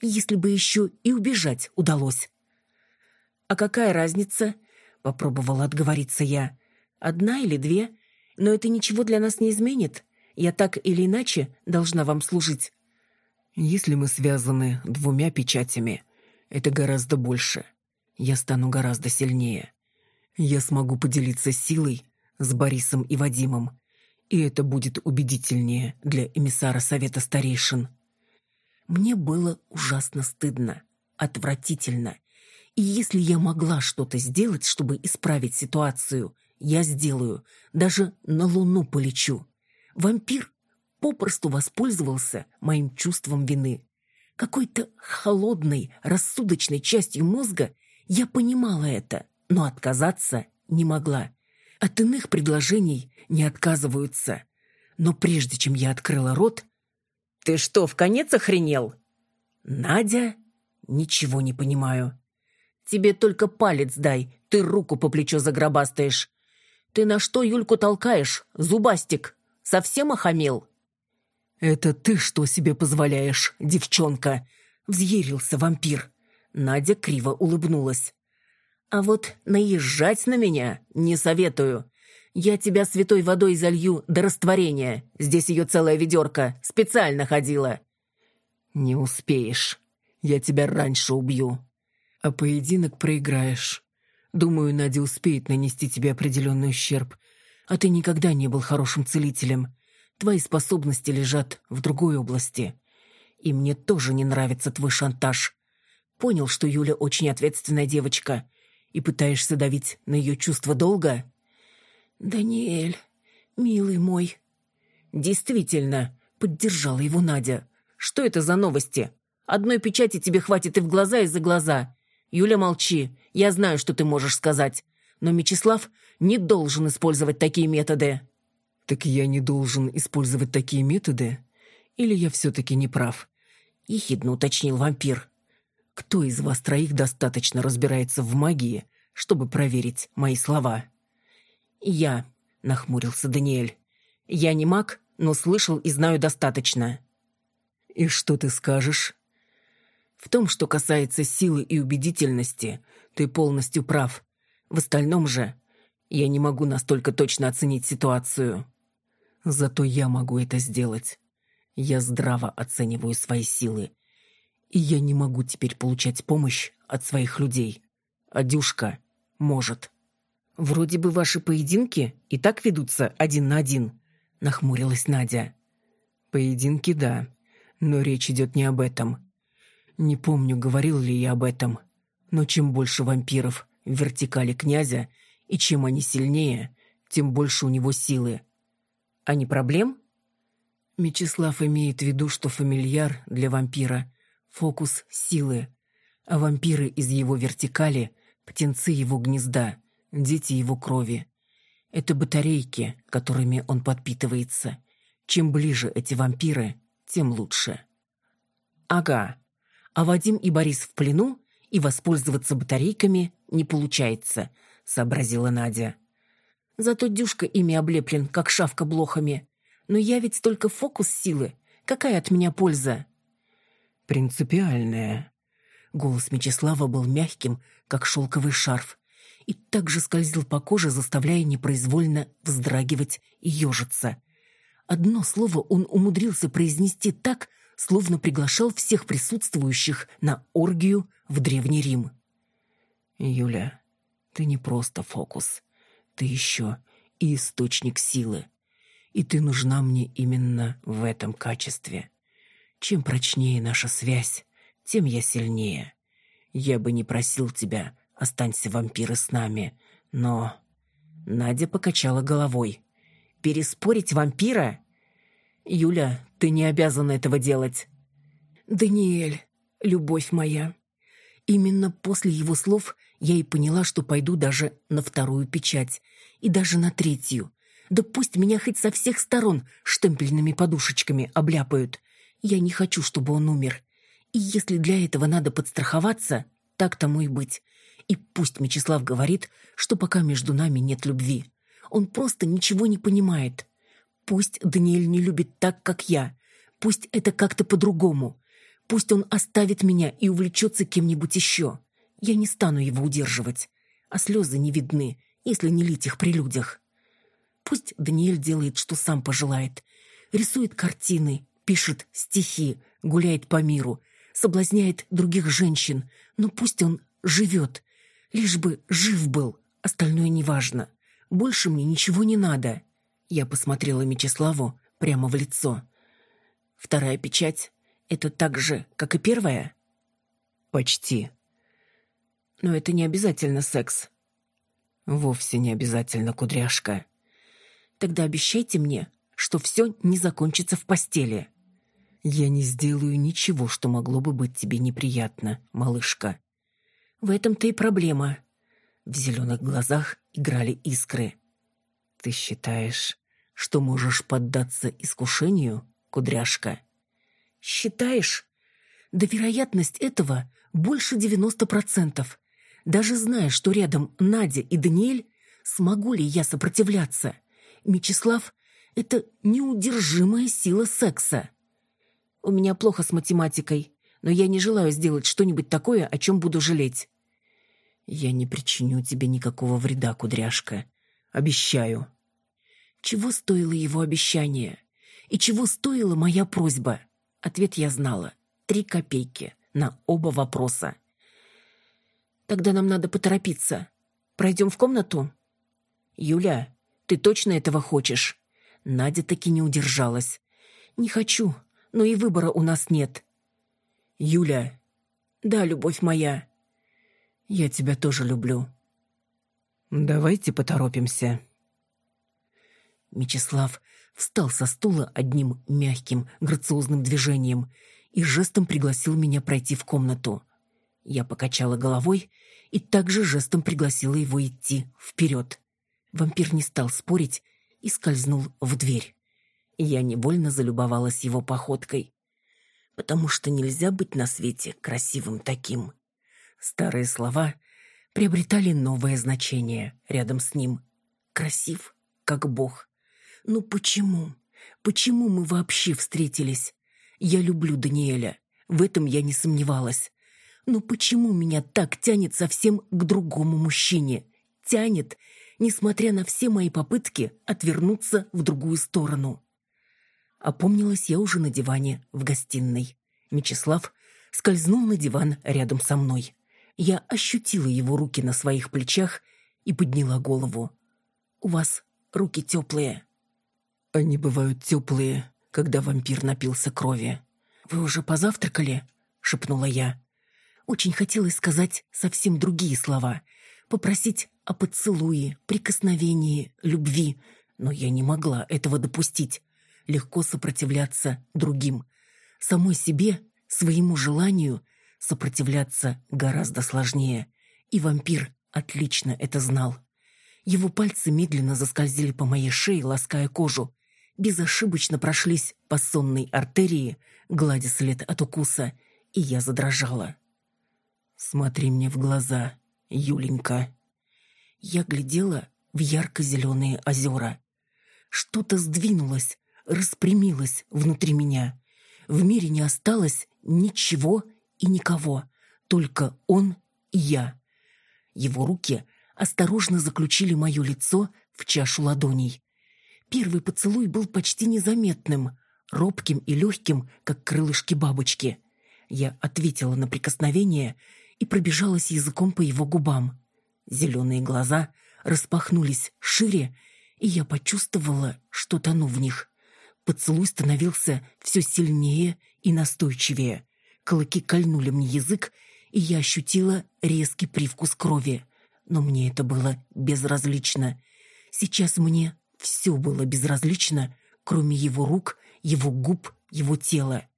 Если бы еще и убежать удалось. «А какая разница?» — попробовала отговориться я. «Одна или две? Но это ничего для нас не изменит. Я так или иначе должна вам служить». «Если мы связаны двумя печатями, это гораздо больше. Я стану гораздо сильнее. Я смогу поделиться силой с Борисом и Вадимом, и это будет убедительнее для эмиссара Совета Старейшин. Мне было ужасно стыдно, отвратительно. И если я могла что-то сделать, чтобы исправить ситуацию, я сделаю, даже на Луну полечу. Вампир попросту воспользовался моим чувством вины. Какой-то холодной, рассудочной частью мозга я понимала это, но отказаться не могла. От иных предложений не отказываются. Но прежде чем я открыла рот... «Ты что, в конец охренел?» «Надя? Ничего не понимаю». «Тебе только палец дай, ты руку по плечу загробастаешь. Ты на что Юльку толкаешь, зубастик? Совсем охамел?» «Это ты что себе позволяешь, девчонка?» — взъярился вампир. Надя криво улыбнулась. А вот наезжать на меня не советую. Я тебя святой водой залью до растворения. Здесь ее целая ведерко. Специально ходила. Не успеешь. Я тебя раньше убью. А поединок проиграешь. Думаю, Надя успеет нанести тебе определенный ущерб. А ты никогда не был хорошим целителем. Твои способности лежат в другой области. И мне тоже не нравится твой шантаж. Понял, что Юля очень ответственная девочка и пытаешься давить на ее чувство долга?» «Даниэль, милый мой». «Действительно», — поддержала его Надя. «Что это за новости? Одной печати тебе хватит и в глаза, и за глаза. Юля, молчи. Я знаю, что ты можешь сказать. Но Мечислав не должен использовать такие методы». «Так я не должен использовать такие методы? Или я все-таки не прав?» — ехидно уточнил вампир. «Кто из вас троих достаточно разбирается в магии, чтобы проверить мои слова?» «Я», — нахмурился Даниэль. «Я не маг, но слышал и знаю достаточно». «И что ты скажешь?» «В том, что касается силы и убедительности, ты полностью прав. В остальном же я не могу настолько точно оценить ситуацию. Зато я могу это сделать. Я здраво оцениваю свои силы. И я не могу теперь получать помощь от своих людей. А Дюшка может». «Вроде бы ваши поединки и так ведутся один на один», — нахмурилась Надя. «Поединки, да, но речь идет не об этом. Не помню, говорил ли я об этом, но чем больше вампиров в вертикали князя, и чем они сильнее, тем больше у него силы. А не проблем?» Мечислав имеет в виду, что фамильяр для вампира — фокус силы, а вампиры из его вертикали — птенцы его гнезда — дети его крови. Это батарейки, которыми он подпитывается. Чем ближе эти вампиры, тем лучше. Ага. А Вадим и Борис в плену, и воспользоваться батарейками не получается, сообразила Надя. Зато Дюшка ими облеплен, как шавка блохами. Но я ведь только фокус силы. Какая от меня польза? Принципиальная. Голос Мечислава был мягким, как шелковый шарф, и также скользил по коже, заставляя непроизвольно вздрагивать и ежиться. Одно слово он умудрился произнести так, словно приглашал всех присутствующих на оргию в Древний Рим. «Юля, ты не просто фокус. Ты еще и источник силы. И ты нужна мне именно в этом качестве. Чем прочнее наша связь, тем я сильнее. Я бы не просил тебя Останься, вампиры, с нами. Но...» Надя покачала головой. «Переспорить вампира?» «Юля, ты не обязана этого делать». «Даниэль, любовь моя». Именно после его слов я и поняла, что пойду даже на вторую печать. И даже на третью. Да пусть меня хоть со всех сторон штемпельными подушечками обляпают. Я не хочу, чтобы он умер. И если для этого надо подстраховаться, так тому и быть. И пусть Мечислав говорит, что пока между нами нет любви. Он просто ничего не понимает. Пусть Даниэль не любит так, как я. Пусть это как-то по-другому. Пусть он оставит меня и увлечется кем-нибудь еще. Я не стану его удерживать. А слезы не видны, если не лить их при людях. Пусть Даниэль делает, что сам пожелает. Рисует картины, пишет стихи, гуляет по миру, соблазняет других женщин. Но пусть он живет, Лишь бы жив был, остальное неважно. Больше мне ничего не надо. Я посмотрела Мечиславу прямо в лицо. Вторая печать — это так же, как и первая? Почти. Но это не обязательно секс. Вовсе не обязательно, кудряшка. Тогда обещайте мне, что все не закончится в постели. Я не сделаю ничего, что могло бы быть тебе неприятно, малышка. В этом-то и проблема. В зеленых глазах играли искры. Ты считаешь, что можешь поддаться искушению, кудряшка? Считаешь? Да вероятность этого больше 90%. Даже зная, что рядом Надя и Даниэль, смогу ли я сопротивляться? Мечислав — это неудержимая сила секса. У меня плохо с математикой но я не желаю сделать что-нибудь такое, о чем буду жалеть. Я не причиню тебе никакого вреда, кудряшка. Обещаю. Чего стоило его обещание? И чего стоила моя просьба? Ответ я знала. Три копейки на оба вопроса. Тогда нам надо поторопиться. Пройдем в комнату? Юля, ты точно этого хочешь? Надя таки не удержалась. Не хочу, но и выбора у нас нет. Юля. Да, любовь моя. Я тебя тоже люблю. Давайте поторопимся. Мечислав встал со стула одним мягким, грациозным движением и жестом пригласил меня пройти в комнату. Я покачала головой и также жестом пригласила его идти вперед. Вампир не стал спорить и скользнул в дверь. Я невольно залюбовалась его походкой. Потому что нельзя быть на свете красивым таким. Старые слова приобретали новое значение рядом с ним. Красив, как Бог. Ну почему? Почему мы вообще встретились? Я люблю Даниэля. В этом я не сомневалась. Но почему меня так тянет совсем к другому мужчине? Тянет, несмотря на все мои попытки отвернуться в другую сторону. Опомнилась я уже на диване в гостиной. Мечислав скользнул на диван рядом со мной. Я ощутила его руки на своих плечах и подняла голову. «У вас руки теплые». «Они бывают теплые, когда вампир напился крови». «Вы уже позавтракали?» — шепнула я. Очень хотелось сказать совсем другие слова, попросить о поцелуе, прикосновении, любви, но я не могла этого допустить легко сопротивляться другим. Самой себе, своему желанию сопротивляться гораздо сложнее. И вампир отлично это знал. Его пальцы медленно заскользили по моей шее, лаская кожу. Безошибочно прошлись по сонной артерии, гладя след от укуса, и я задрожала. «Смотри мне в глаза, Юленька». Я глядела в ярко-зеленые озера. Что-то сдвинулось, распрямилась внутри меня. В мире не осталось ничего и никого, только он и я. Его руки осторожно заключили мое лицо в чашу ладоней. Первый поцелуй был почти незаметным, робким и легким, как крылышки бабочки. Я ответила на прикосновение и пробежалась языком по его губам. Зеленые глаза распахнулись шире, и я почувствовала, что тону в них. Поцелуй становился все сильнее и настойчивее. Клыки кольнули мне язык, и я ощутила резкий привкус крови. Но мне это было безразлично. Сейчас мне все было безразлично, кроме его рук, его губ, его тела.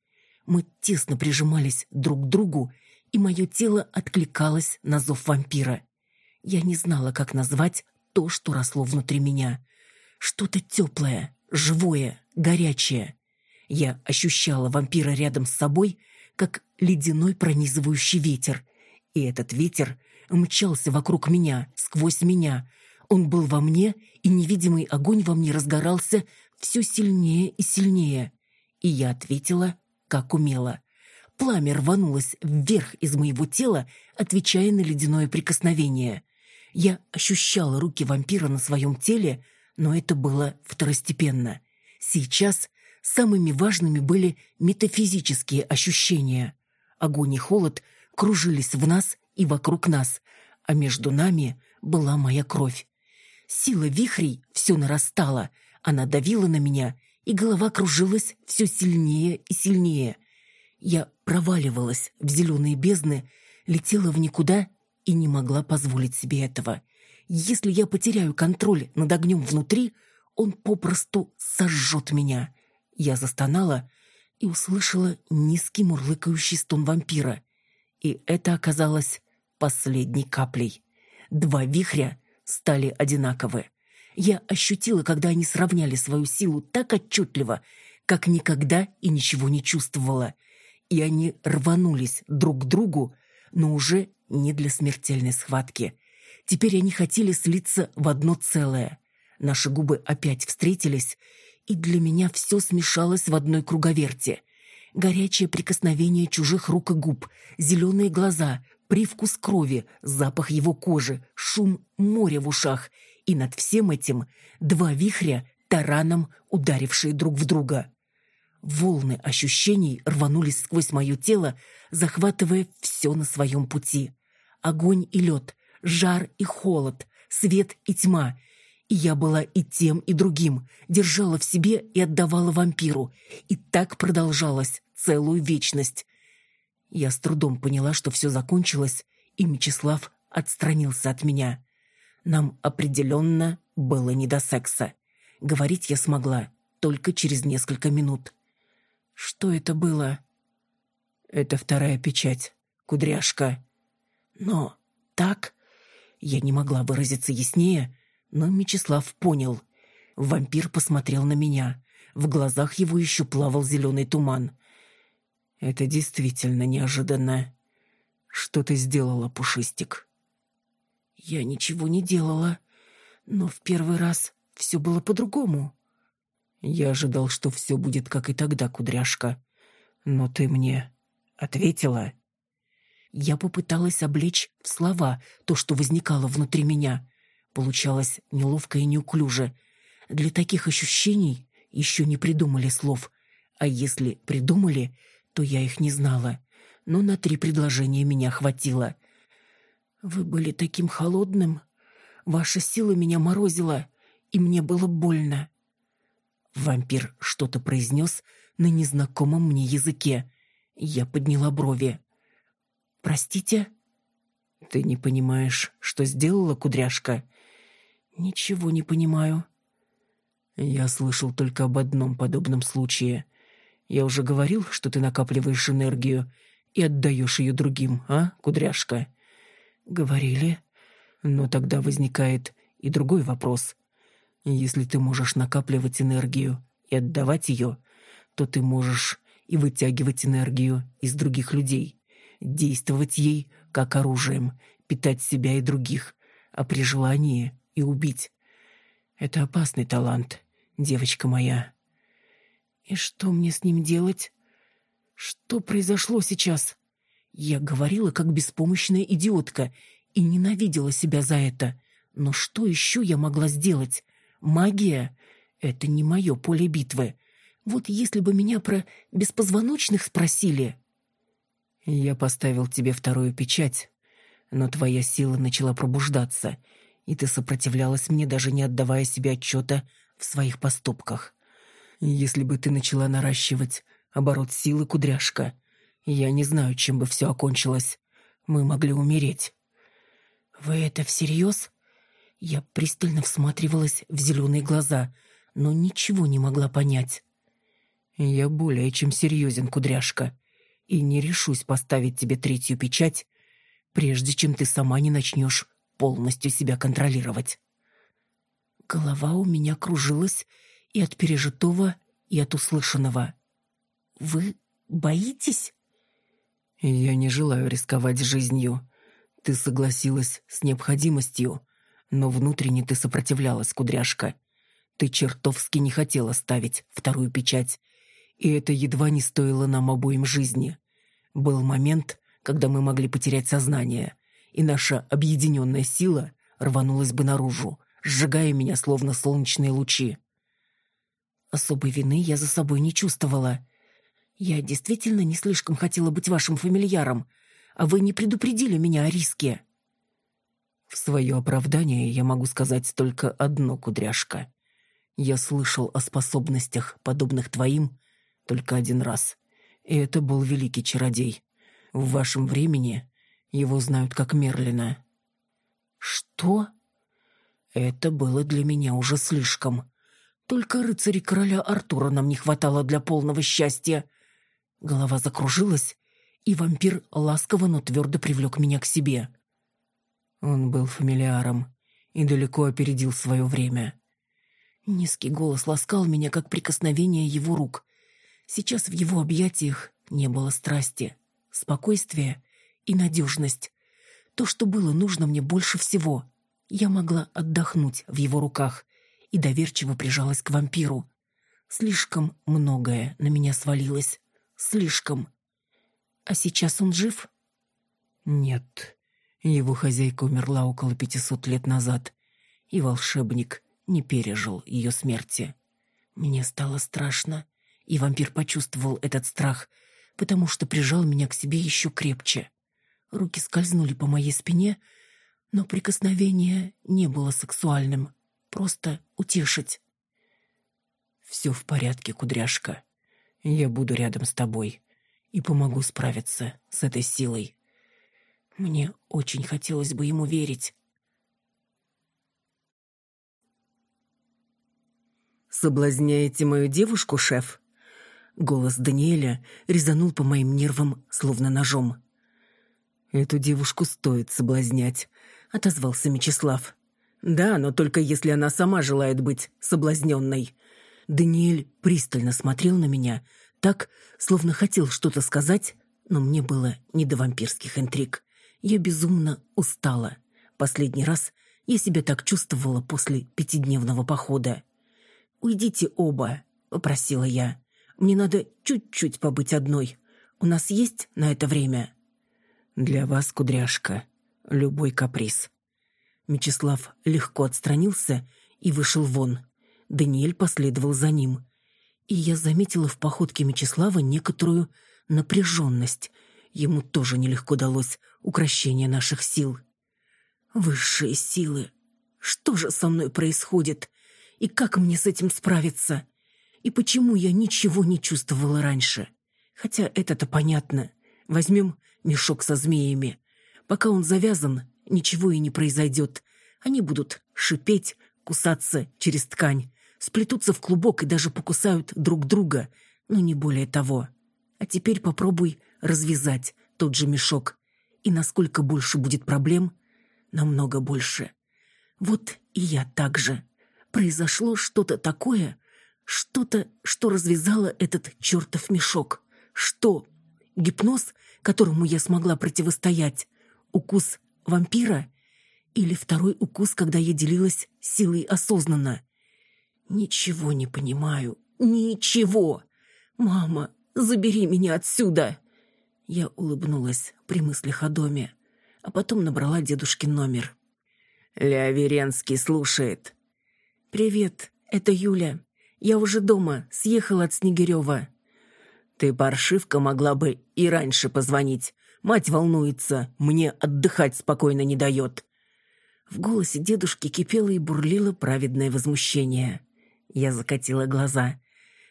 Мы тесно прижимались друг к другу, и мое тело откликалось на зов вампира. Я не знала, как назвать то, что росло внутри меня. Что-то теплое, живое, горячее. Я ощущала вампира рядом с собой, как ледяной пронизывающий ветер. И этот ветер мчался вокруг меня, сквозь меня. Он был во мне, и невидимый огонь во мне разгорался все сильнее и сильнее. И я ответила, как умела. Пламя рванулось вверх из моего тела, отвечая на ледяное прикосновение. Я ощущала руки вампира на своем теле, но это было второстепенно. Сейчас самыми важными были метафизические ощущения. Огонь и холод кружились в нас и вокруг нас, а между нами была моя кровь. Сила вихрей все нарастала, она давила на меня, и голова кружилась все сильнее и сильнее. Я проваливалась в зеленые бездны, летела в никуда и не могла позволить себе этого. Если я потеряю контроль над огнем внутри, он попросту сожжет меня. Я застонала и услышала низкий мурлыкающий стон вампира. И это оказалось последней каплей. Два вихря стали одинаковы. Я ощутила, когда они сравняли свою силу так отчетливо, как никогда и ничего не чувствовала. И они рванулись друг к другу, но уже не для смертельной схватки. Теперь они хотели слиться в одно целое. Наши губы опять встретились, и для меня все смешалось в одной круговерте. Горячее прикосновение чужих рук и губ, зеленые глаза, привкус крови, запах его кожи, шум моря в ушах, и над всем этим два вихря, тараном ударившие друг в друга. Волны ощущений рванулись сквозь мое тело, захватывая все на своем пути. Огонь и лед, жар и холод, свет и тьма. Я была и тем, и другим, держала в себе и отдавала вампиру. И так продолжалось целую вечность. Я с трудом поняла, что все закончилось, и Мечислав отстранился от меня. Нам определенно было не до секса. Говорить я смогла только через несколько минут. Что это было? Это вторая печать, кудряшка. Но так я не могла выразиться яснее, но Мечислав понял. Вампир посмотрел на меня. В глазах его еще плавал зеленый туман. «Это действительно неожиданно. Что ты сделала, Пушистик?» «Я ничего не делала, но в первый раз все было по-другому». «Я ожидал, что все будет, как и тогда, кудряшка. Но ты мне ответила?» Я попыталась облечь в слова то, что возникало внутри меня. Получалось неловко и неуклюже. Для таких ощущений еще не придумали слов. А если придумали, то я их не знала. Но на три предложения меня хватило. «Вы были таким холодным. Ваша сила меня морозила, и мне было больно». Вампир что-то произнес на незнакомом мне языке. Я подняла брови. «Простите?» «Ты не понимаешь, что сделала кудряшка?» «Ничего не понимаю». «Я слышал только об одном подобном случае. Я уже говорил, что ты накапливаешь энергию и отдаешь ее другим, а, кудряшка?» «Говорили». «Но тогда возникает и другой вопрос. Если ты можешь накапливать энергию и отдавать ее, то ты можешь и вытягивать энергию из других людей, действовать ей как оружием, питать себя и других, а при желании и убить. Это опасный талант, девочка моя. И что мне с ним делать? Что произошло сейчас? Я говорила как беспомощная идиотка и ненавидела себя за это. Но что еще я могла сделать? Магия — это не мое поле битвы. Вот если бы меня про беспозвоночных спросили... Я поставил тебе вторую печать, но твоя сила начала пробуждаться, и ты сопротивлялась мне, даже не отдавая себе отчета в своих поступках. Если бы ты начала наращивать оборот силы, кудряшка, я не знаю, чем бы все окончилось. Мы могли умереть. Вы это всерьез? Я пристально всматривалась в зеленые глаза, но ничего не могла понять. Я более чем серьезен, кудряшка, и не решусь поставить тебе третью печать, прежде чем ты сама не начнешь полностью себя контролировать. Голова у меня кружилась и от пережитого, и от услышанного. «Вы боитесь?» «Я не желаю рисковать жизнью. Ты согласилась с необходимостью, но внутренне ты сопротивлялась, кудряшка. Ты чертовски не хотела ставить вторую печать, и это едва не стоило нам обоим жизни. Был момент, когда мы могли потерять сознание, и наша объединенная сила рванулась бы наружу, сжигая меня словно солнечные лучи. Особой вины я за собой не чувствовала. Я действительно не слишком хотела быть вашим фамильяром, а вы не предупредили меня о риске. В свое оправдание я могу сказать только одно, кудряшка. Я слышал о способностях, подобных твоим, только один раз. И это был великий чародей. В вашем времени его знают как Мерлина. Что? Это было для меня уже слишком. Только рыцарей короля Артура нам не хватало для полного счастья. Голова закружилась, и вампир ласково, но твердо привлек меня к себе. Он был фамилиаром и далеко опередил свое время. Низкий голос ласкал меня, как прикосновение его рук. Сейчас в его объятиях не было страсти, спокойствия и надежность. То, что было нужно мне больше всего. Я могла отдохнуть в его руках и доверчиво прижалась к вампиру. Слишком многое на меня свалилось. Слишком. А сейчас он жив? Нет. Его хозяйка умерла около пятисот лет назад, и волшебник не пережил ее смерти. Мне стало страшно, и вампир почувствовал этот страх, потому что прижал меня к себе еще крепче. Руки скользнули по моей спине, но прикосновение не было сексуальным, просто утешить. «Все в порядке, кудряшка. Я буду рядом с тобой и помогу справиться с этой силой». Мне очень хотелось бы ему верить. «Соблазняете мою девушку, шеф?» Голос Даниэля резанул по моим нервам, словно ножом. «Эту девушку стоит соблазнять», — отозвался Мечислав. Да, но только если она сама желает быть соблазненной. Даниэль пристально смотрел на меня, так, словно хотел что-то сказать, но мне было не до вампирских интриг. Я безумно устала. Последний раз я себя так чувствовала после пятидневного похода. «Уйдите оба», — попросила я. «Мне надо чуть-чуть побыть одной. У нас есть на это время?» «Для вас, кудряшка, любой каприз». Мечислав легко отстранился и вышел вон. Даниэль последовал за ним. И я заметила в походке Мечислава некоторую напряженность. Ему тоже нелегко далось укращение наших сил. Высшие силы. Что же со мной происходит? И как мне с этим справиться? И почему я ничего не чувствовала раньше? Хотя это-то понятно. Возьмем мешок со змеями. Пока он завязан, ничего и не произойдет. Они будут шипеть, кусаться через ткань, сплетутся в клубок и даже покусают друг друга, но не более того. А теперь попробуй развязать тот же мешок. И насколько больше будет проблем, намного больше. Вот и я так же. Произошло что-то такое, что-то, что развязало этот чертов мешок. Что? Гипноз, которому я смогла противостоять? Укус вампира? Или второй укус, когда я делилась силой осознанно? Ничего не понимаю. Ничего. Мама, Забери меня отсюда!» Я улыбнулась при мыслях о доме, а потом набрала дедушкин номер. «Ляверенский слушает». «Привет, это Юля. Я уже дома, съехала от Снегирева». «Ты, паршивка, могла бы и раньше позвонить. Мать волнуется, мне отдыхать спокойно не дает». В голосе дедушки кипело и бурлило праведное возмущение. Я закатила глаза.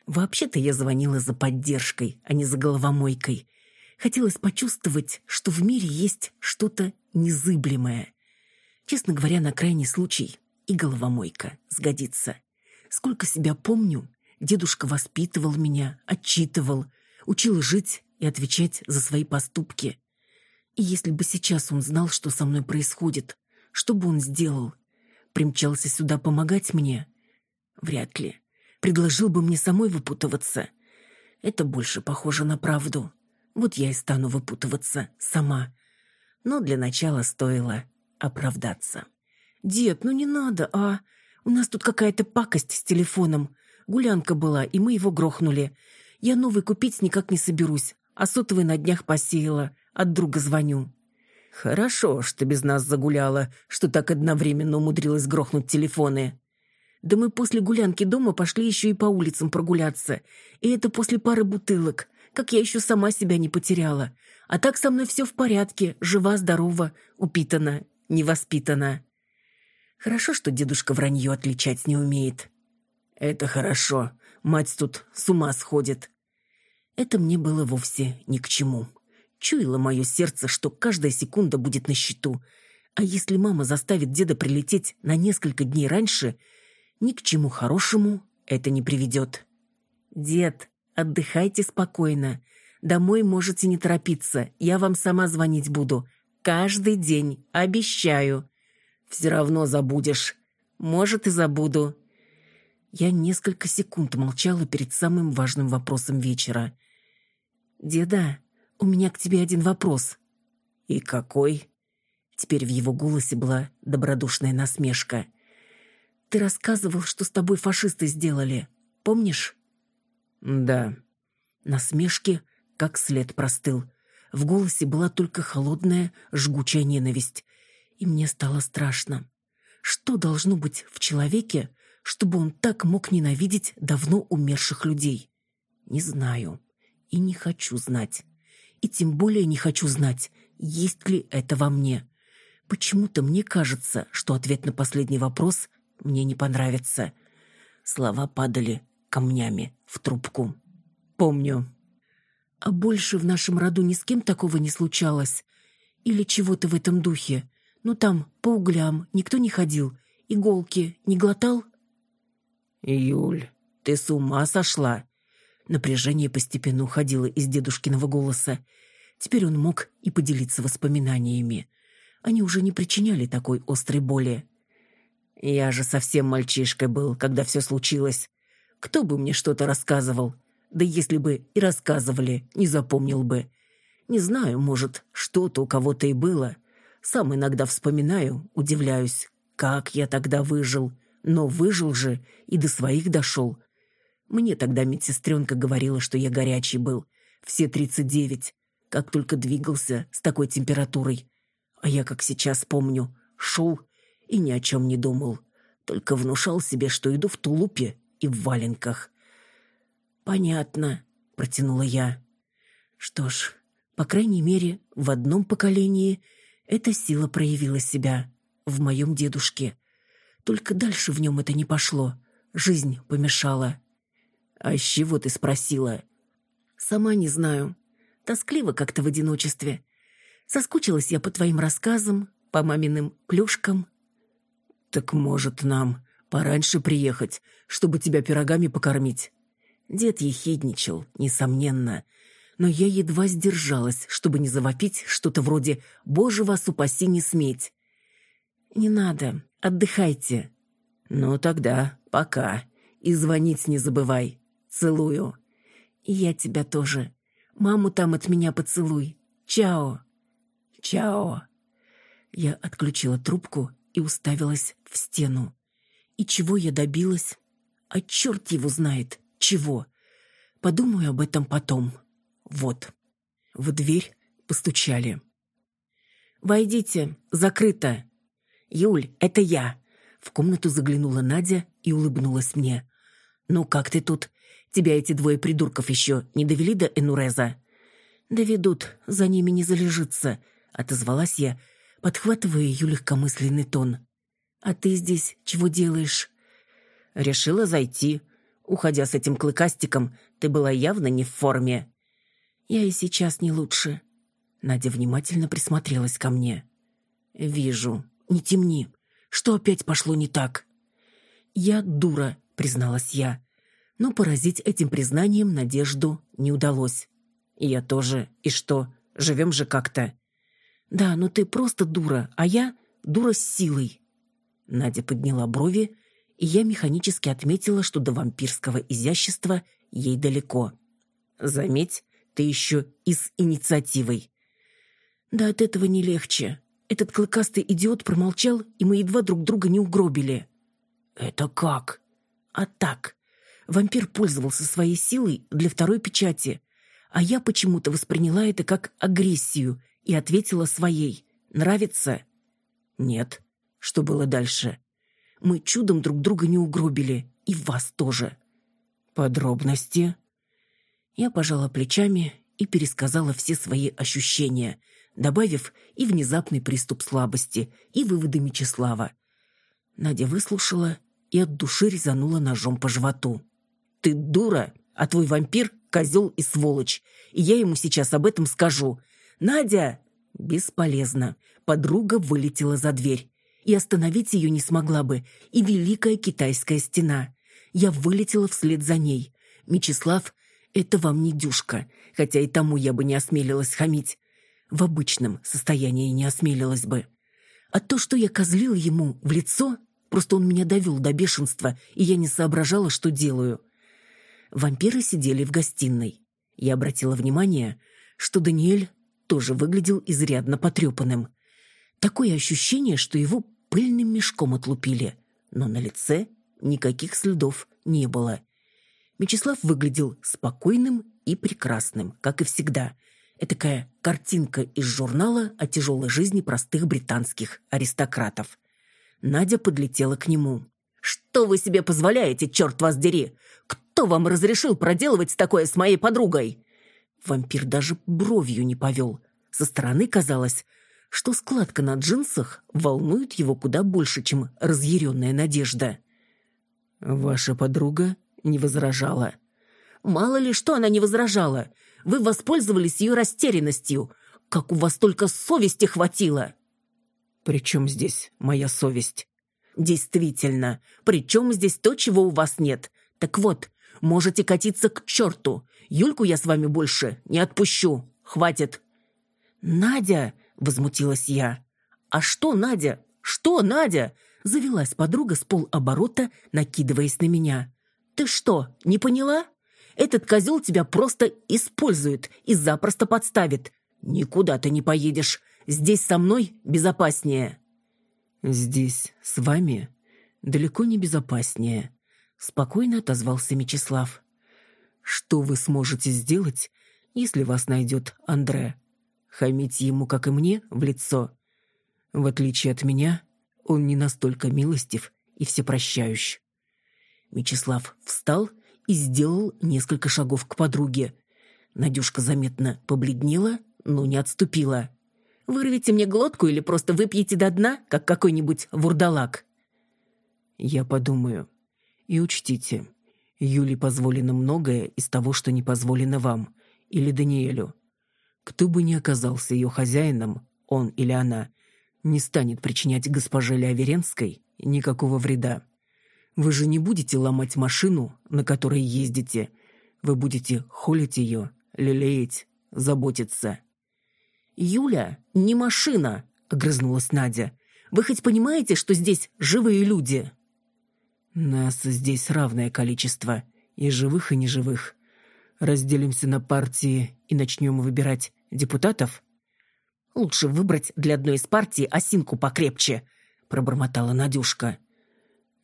Вообще-то я звонила за поддержкой, а не за головомойкой. Хотелось почувствовать, что в мире есть что-то незыблемое. Честно говоря, на крайний случай и головомойка сгодится. Сколько себя помню, дедушка воспитывал меня, отчитывал, учил жить и отвечать за свои поступки. И если бы сейчас он знал, что со мной происходит, что бы он сделал? Примчался сюда помогать мне? Вряд ли предложил бы мне самой выпутываться. Это больше похоже на правду. Вот я и стану выпутываться сама. Но для начала стоило оправдаться. «Дед, ну не надо, а? У нас тут какая-то пакость с телефоном. Гулянка была, и мы его грохнули. Я новый купить никак не соберусь, а сотовый на днях посеяла. От друга звоню». «Хорошо, что без нас загуляла, что так одновременно умудрилась грохнуть телефоны». Да мы после гулянки дома пошли еще и по улицам прогуляться. И это после пары бутылок. Как я еще сама себя не потеряла. А так со мной все в порядке, жива, здорова, упитана, невоспитана. Хорошо, что дедушка вранье отличать не умеет. Это хорошо. Мать тут с ума сходит. Это мне было вовсе ни к чему. Чуяло мое сердце, что каждая секунда будет на счету. А если мама заставит деда прилететь на несколько дней раньше – ни к чему хорошему это не приведет. «Дед, отдыхайте спокойно. Домой можете не торопиться, я вам сама звонить буду. Каждый день, обещаю». «Все равно забудешь». «Может, и забуду». Я несколько секунд молчала перед самым важным вопросом вечера. «Деда, у меня к тебе один вопрос». «И какой?» Теперь в его голосе была добродушная насмешка – ты рассказывал, что с тобой фашисты сделали. Помнишь? Да. Насмешки как след простыл. В голосе была только холодная, жгучая ненависть. И мне стало страшно. Что должно быть в человеке, чтобы он так мог ненавидеть давно умерших людей? Не знаю. И не хочу знать. И тем более не хочу знать, есть ли это во мне. Почему-то мне кажется, что ответ на последний вопрос мне не понравится. Слова падали камнями в трубку. Помню. А больше в нашем роду ни с кем такого не случалось. Или чего-то в этом духе. Ну там, по углям, никто не ходил. Иголки не глотал? Юль, ты с ума сошла? Напряжение постепенно уходило из дедушкиного голоса. Теперь он мог и поделиться воспоминаниями. Они уже не причиняли такой острой боли. Я же совсем мальчишкой был, когда все случилось. Кто бы мне что-то рассказывал? Да если бы и рассказывали, не запомнил бы. Не знаю, может, что-то у кого-то и было. Сам иногда вспоминаю, удивляюсь, как я тогда выжил. Но выжил же и до своих дошел. Мне тогда медсестренка говорила, что я горячий был. Все тридцать девять. Как только двигался с такой температурой. А я, как сейчас помню, шел и ни о чем не думал. Только внушал себе, что иду в тулупе и в валенках. «Понятно», — протянула я. «Что ж, по крайней мере, в одном поколении эта сила проявила себя, в моем дедушке. Только дальше в нем это не пошло, жизнь помешала». «А с чего ты спросила?» «Сама не знаю. Тоскливо как-то в одиночестве. Соскучилась я по твоим рассказам, по маминым плюшкам». «Так, может, нам пораньше приехать, чтобы тебя пирогами покормить?» Дед ехидничал, несомненно, но я едва сдержалась, чтобы не завопить что-то вроде «Боже вас упаси не сметь». «Не надо, отдыхайте». «Ну тогда пока. И звонить не забывай. Целую». «И я тебя тоже. Маму там от меня поцелуй. Чао». «Чао». Я отключила трубку и уставилась в стену. И чего я добилась? А черт его знает, чего. Подумаю об этом потом. Вот. В дверь постучали. «Войдите, закрыто!» «Юль, это я!» В комнату заглянула Надя и улыбнулась мне. «Ну как ты тут? Тебя эти двое придурков еще не довели до Энуреза?» «Доведут, за ними не залежится», — отозвалась я, подхватывая ее легкомысленный тон. «А ты здесь чего делаешь?» «Решила зайти. Уходя с этим клыкастиком, ты была явно не в форме». «Я и сейчас не лучше». Надя внимательно присмотрелась ко мне. «Вижу. Не темни. Что опять пошло не так?» «Я дура», — призналась я. Но поразить этим признанием Надежду не удалось. «Я тоже. И что? Живем же как-то». «Да, но ты просто дура, а я дура с силой». Надя подняла брови, и я механически отметила, что до вампирского изящества ей далеко. «Заметь, ты еще и с инициативой». «Да от этого не легче. Этот клыкастый идиот промолчал, и мы едва друг друга не угробили». «Это как?» «А так. Вампир пользовался своей силой для второй печати, а я почему-то восприняла это как агрессию и ответила своей. Нравится? Нет. Что было дальше? Мы чудом друг друга не угробили, и вас тоже. Подробности? Я пожала плечами и пересказала все свои ощущения, добавив и внезапный приступ слабости, и выводы Мечислава. Надя выслушала и от души резанула ножом по животу. «Ты дура, а твой вампир — козел и сволочь, и я ему сейчас об этом скажу. «Надя!» Бесполезно. Подруга вылетела за дверь. И остановить ее не смогла бы и Великая Китайская стена. Я вылетела вслед за ней. «Мечислав, это вам не дюшка, хотя и тому я бы не осмелилась хамить. В обычном состоянии не осмелилась бы. А то, что я козлил ему в лицо, просто он меня довел до бешенства, и я не соображала, что делаю». Вампиры сидели в гостиной. Я обратила внимание, что Даниэль тоже выглядел изрядно потрепанным. Такое ощущение, что его пыльным мешком отлупили, но на лице никаких следов не было. Мечислав выглядел спокойным и прекрасным, как и всегда. Этакая картинка из журнала о тяжелой жизни простых британских аристократов. Надя подлетела к нему. «Что вы себе позволяете, черт вас дери? Кто вам разрешил проделывать такое с моей подругой?» Вампир даже бровью не повел. Со стороны казалось, что складка на джинсах волнует его куда больше, чем разъяренная надежда. «Ваша подруга не возражала». «Мало ли, что она не возражала. Вы воспользовались ее растерянностью. Как у вас только совести хватило!» «При чем здесь моя совесть?» «Действительно, при чем здесь то, чего у вас нет? Так вот, можете катиться к черту. Юльку я с вами больше не отпущу. Хватит!» «Надя!» — возмутилась я. «А что, Надя? Что, Надя?» Завелась подруга с полоборота, накидываясь на меня. «Ты что, не поняла? Этот козел тебя просто использует и запросто подставит. Никуда ты не поедешь. Здесь со мной безопаснее». «Здесь с вами далеко не безопаснее», — спокойно отозвался Мечислав. «Что вы сможете сделать, если вас найдет Андре? Хамить ему, как и мне, в лицо? В отличие от меня, он не настолько милостив и всепрощающий». Мечислав встал и сделал несколько шагов к подруге. Надюшка заметно побледнела, но не отступила. Вырвите мне глотку или просто выпьете до дна, как какой-нибудь вурдалак?» «Я подумаю. И учтите, Юле позволено многое из того, что не позволено вам, или Даниэлю. Кто бы ни оказался ее хозяином, он или она, не станет причинять госпоже Леоверенской никакого вреда. Вы же не будете ломать машину, на которой ездите. Вы будете холить ее, лелеять, заботиться. «Юля, не машина!» — огрызнулась Надя. «Вы хоть понимаете, что здесь живые люди?» «Нас здесь равное количество, и живых, и неживых. Разделимся на партии и начнем выбирать депутатов?» «Лучше выбрать для одной из партий осинку покрепче», — пробормотала Надюшка.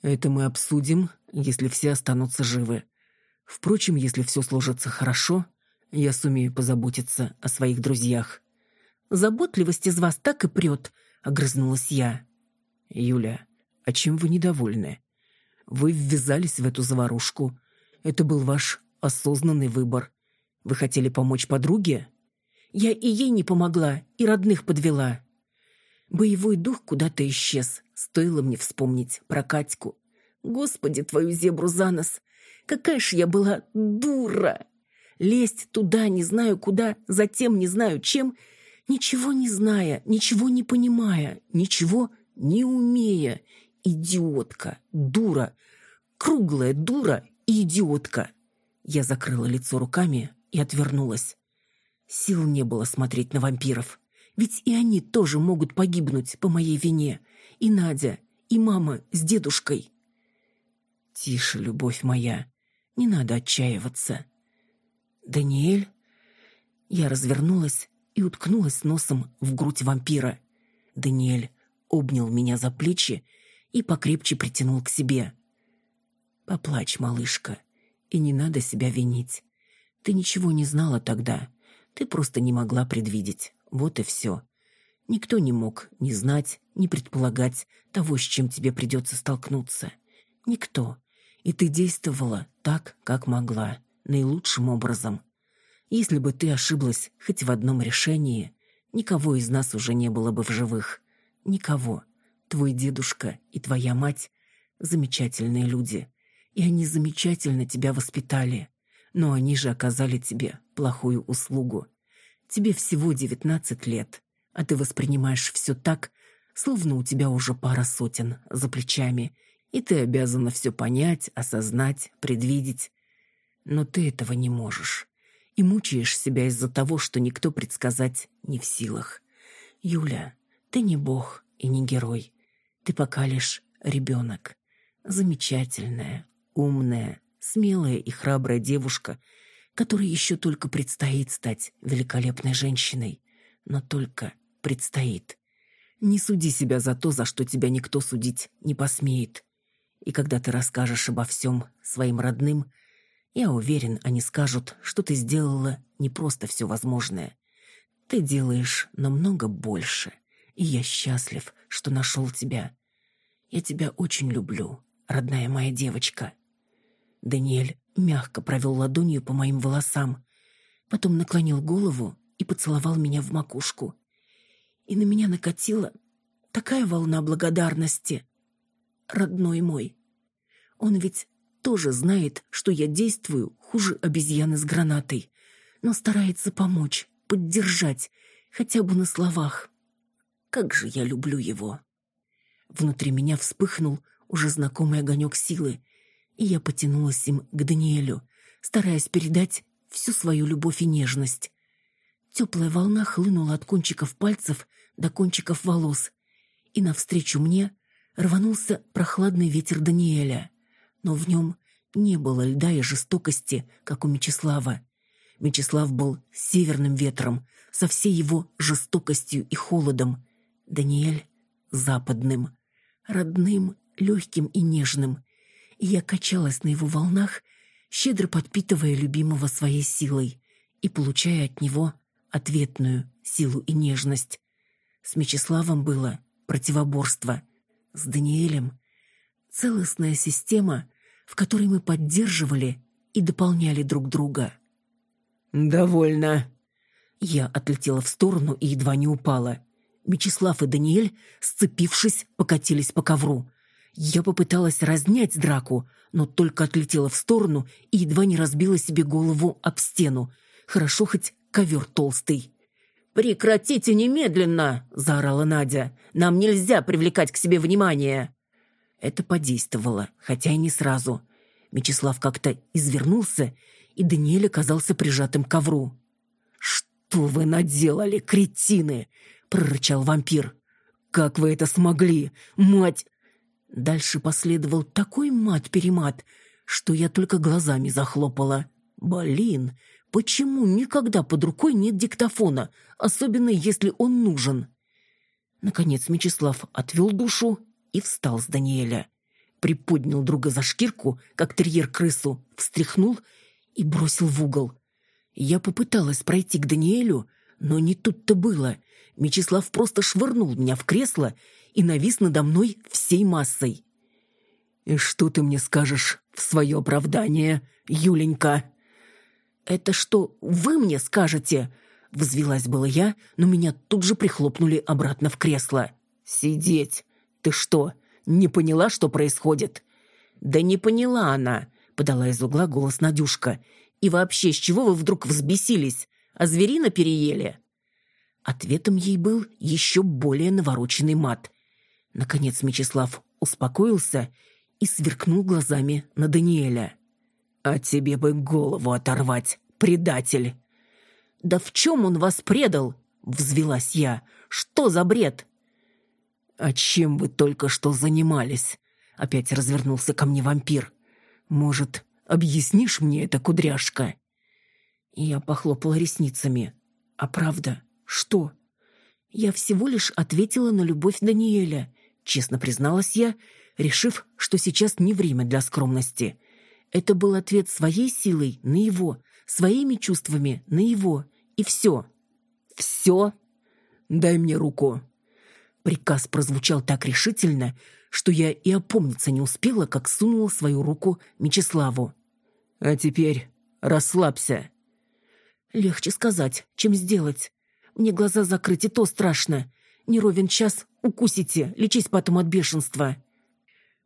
«Это мы обсудим, если все останутся живы. Впрочем, если все сложится хорошо, я сумею позаботиться о своих друзьях». Заботливость из вас так и прет», — огрызнулась я. «Юля, а чем вы недовольны? Вы ввязались в эту заварушку. Это был ваш осознанный выбор. Вы хотели помочь подруге?» «Я и ей не помогла, и родных подвела». Боевой дух куда-то исчез. Стоило мне вспомнить про Катьку. Господи, твою зебру за нос! Какая ж я была дура! Лезть туда не знаю куда, затем не знаю чем — ничего не зная, ничего не понимая, ничего не умея. Идиотка, дура, круглая дура и идиотка. Я закрыла лицо руками и отвернулась. Сил не было смотреть на вампиров. Ведь и они тоже могут погибнуть по моей вине. И Надя, и мама с дедушкой. Тише, любовь моя, не надо отчаиваться. Даниэль? Я развернулась и уткнулась носом в грудь вампира. Даниэль обнял меня за плечи и покрепче притянул к себе. «Поплачь, малышка, и не надо себя винить. Ты ничего не знала тогда, ты просто не могла предвидеть, вот и все. Никто не мог ни знать, ни предполагать того, с чем тебе придется столкнуться. Никто. И ты действовала так, как могла, наилучшим образом. Если бы ты ошиблась хоть в одном решении, никого из нас уже не было бы в живых. Никого. Твой дедушка и твоя мать — замечательные люди. И они замечательно тебя воспитали. Но они же оказали тебе плохую услугу. Тебе всего девятнадцать лет, а ты воспринимаешь все так, словно у тебя уже пара сотен за плечами, и ты обязана все понять, осознать, предвидеть. Но ты этого не можешь и мучаешь себя из-за того, что никто предсказать не в силах. Юля, ты не бог и не герой. Ты пока лишь ребенок. Замечательная, умная, смелая и храбрая девушка, которой еще только предстоит стать великолепной женщиной. Но только предстоит. Не суди себя за то, за что тебя никто судить не посмеет. И когда ты расскажешь обо всем своим родным – я уверен, они скажут, что ты сделала не просто все возможное. Ты делаешь намного больше, и я счастлив, что нашел тебя. Я тебя очень люблю, родная моя девочка». Даниэль мягко провел ладонью по моим волосам, потом наклонил голову и поцеловал меня в макушку. И на меня накатила такая волна благодарности. Родной мой, он ведь тоже знает, что я действую хуже обезьяны с гранатой, но старается помочь, поддержать, хотя бы на словах. Как же я люблю его. Внутри меня вспыхнул уже знакомый огонек силы, и я потянулась им к Даниэлю, стараясь передать всю свою любовь и нежность. Теплая волна хлынула от кончиков пальцев до кончиков волос, и навстречу мне рванулся прохладный ветер Даниэля, но в нем не было льда и жестокости, как у Мечислава. Мечислав был северным ветром, со всей его жестокостью и холодом. Даниэль — западным, родным, легким и нежным. И я качалась на его волнах, щедро подпитывая любимого своей силой и получая от него ответную силу и нежность. С Мечиславом было противоборство. С Даниэлем — целостная система, в которой мы поддерживали и дополняли друг друга. «Довольно». Я отлетела в сторону и едва не упала. Мечислав и Даниэль, сцепившись, покатились по ковру. Я попыталась разнять драку, но только отлетела в сторону и едва не разбила себе голову об стену. Хорошо хоть ковер толстый. «Прекратите немедленно!» — заорала Надя. «Нам нельзя привлекать к себе внимание!» Это подействовало, хотя и не сразу. Мечислав как-то извернулся, и Даниэль оказался прижатым к ковру. «Что вы наделали, кретины!» — прорычал вампир. «Как вы это смогли, мать!» Дальше последовал такой мат-перемат, что я только глазами захлопала. «Блин, Почему никогда под рукой нет диктофона, особенно если он нужен? Наконец Мечислав отвел душу и встал с Даниэля. Приподнял друга за шкирку, как терьер крысу, встряхнул и бросил в угол. Я попыталась пройти к Даниэлю, но не тут-то было. Мечислав просто швырнул меня в кресло и навис надо мной всей массой. «И что ты мне скажешь в свое оправдание, Юленька?» «Это что, вы мне скажете?» Взвелась была я, но меня тут же прихлопнули обратно в кресло. «Сидеть! Ты что, не поняла, что происходит?» «Да не поняла она», — подала из угла голос Надюшка. «И вообще, с чего вы вдруг взбесились? А зверина переели?» Ответом ей был еще более навороченный мат. Наконец Мечислав успокоился и сверкнул глазами на Даниэля. «А тебе бы голову оторвать, предатель!» «Да в чем он вас предал?» — взвелась я. «Что за бред?» «А чем вы только что занимались?» — опять развернулся ко мне вампир. «Может, объяснишь мне это, кудряшка?» Я похлопала ресницами. «А правда, что?» Я всего лишь ответила на любовь Даниэля, честно призналась я, решив, что сейчас не время для скромности. Это был ответ своей силой на его, своими чувствами на его. И все. Все? Дай мне руку. Приказ прозвучал так решительно, что я и опомниться не успела, как сунула свою руку Мечиславу. А теперь расслабься. Легче сказать, чем сделать. Мне глаза закрыть и то страшно. Не ровен час, укусите, лечись потом от бешенства.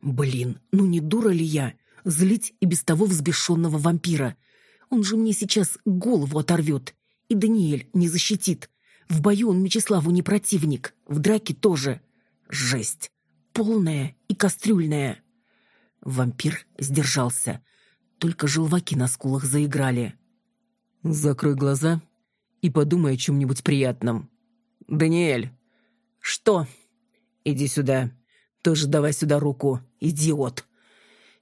Блин, ну не дура ли я? злить и без того взбешенного вампира. Он же мне сейчас голову оторвет. И Даниэль не защитит. В бою он Мечиславу не противник, в драке тоже. Жесть. Полная и кастрюльная. Вампир сдержался. Только желваки на скулах заиграли. «Закрой глаза и подумай о чем-нибудь приятном». «Даниэль!» «Что?» «Иди сюда. Тоже давай сюда руку, идиот!»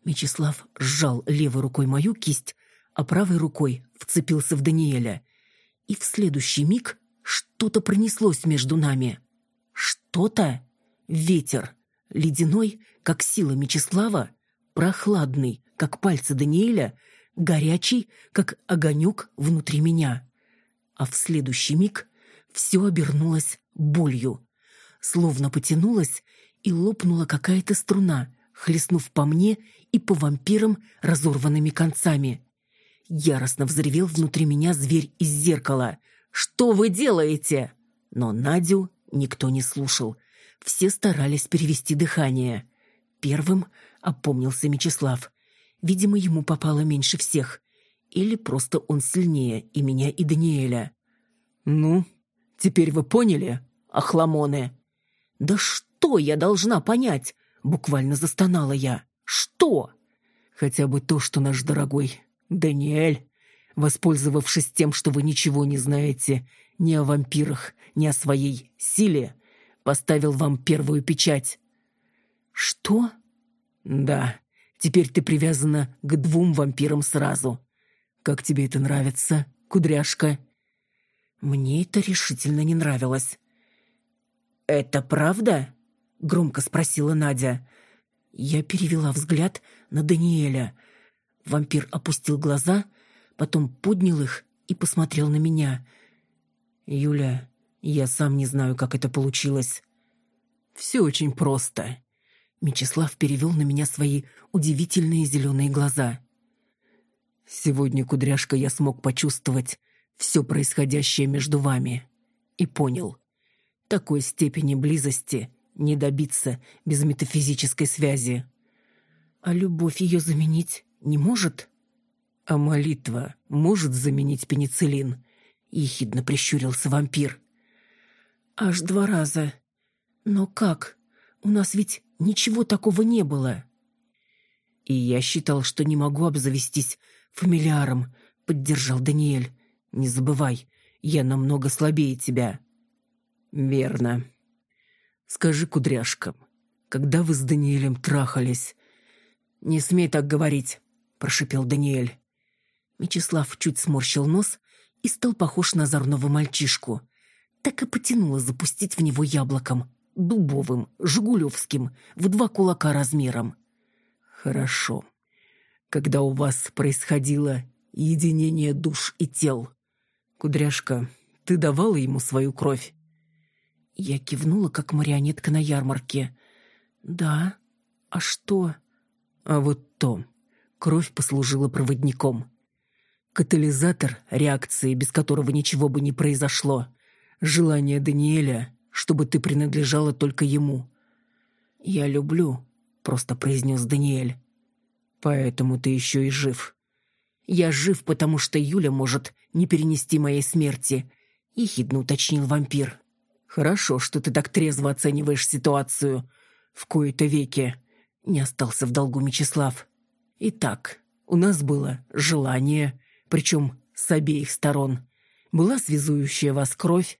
Мечислав сжал левой рукой мою кисть, а правой рукой вцепился в Даниэля. И в следующий миг что-то пронеслось между нами. Что-то? Ветер. Ледяной, как сила Мечислава, прохладный, как пальцы Даниэля, горячий, как огонек внутри меня. А в следующий миг все обернулось болью. Словно потянулась и лопнула какая-то струна, хлестнув по мне и по вампирам разорванными концами. Яростно взревел внутри меня зверь из зеркала. «Что вы делаете?» Но Надю никто не слушал. Все старались перевести дыхание. Первым опомнился Мечислав. Видимо, ему попало меньше всех. Или просто он сильнее и меня, и Даниэля. «Ну, теперь вы поняли, охламоны?» «Да что я должна понять?» Буквально застонала я. Что? Хотя бы то, что наш дорогой Даниэль, воспользовавшись тем, что вы ничего не знаете ни о вампирах, ни о своей силе, поставил вам первую печать. «Что?» «Да, теперь ты привязана к двум вампирам сразу. Как тебе это нравится, кудряшка?» Мне это решительно не нравилось. «Это правда?» — громко спросила Надя. Я перевела взгляд на Даниэля. Вампир опустил глаза, потом поднял их и посмотрел на меня. «Юля, я сам не знаю, как это получилось. Все очень просто». Мечислав перевел на меня свои удивительные зеленые глаза. «Сегодня, кудряшка, я смог почувствовать все происходящее между вами. И понял, такой степени близости не добиться без метафизической связи. А любовь ее заменить не может? А молитва может заменить пенициллин? Ехидно прищурился вампир. Аж два раза. Но как? У нас ведь ничего такого не было. И я считал, что не могу обзавестись фамилиаром, поддержал Даниэль. Не забывай, я намного слабее тебя. Верно. Скажи, кудряшка, когда вы с Даниэлем трахались? Не смей так говорить, прошипел Даниэль. Мечислав чуть сморщил нос и стал похож на озорного мальчишку. Так и потянуло запустить в него яблоком, дубовым, жигулевским, в два кулака размером. Хорошо. Когда у вас происходило единение душ и тел, кудряшка, ты давала ему свою кровь? Я кивнула, как марионетка на ярмарке. «Да? А что?» «А вот то. Кровь послужила проводником. Катализатор реакции, без которого ничего бы не произошло. Желание Даниэля, чтобы ты принадлежала только ему». «Я люблю», — просто произнес Даниэль. «Поэтому ты еще и жив». «Я жив, потому что Юля может не перенести моей смерти», — ехидно уточнил вампир. Хорошо, что ты так трезво оцениваешь ситуацию. В кои-то веки. Не остался в долгу Мечислав. Итак, у нас было желание, причем с обеих сторон. Была связующая вас кровь,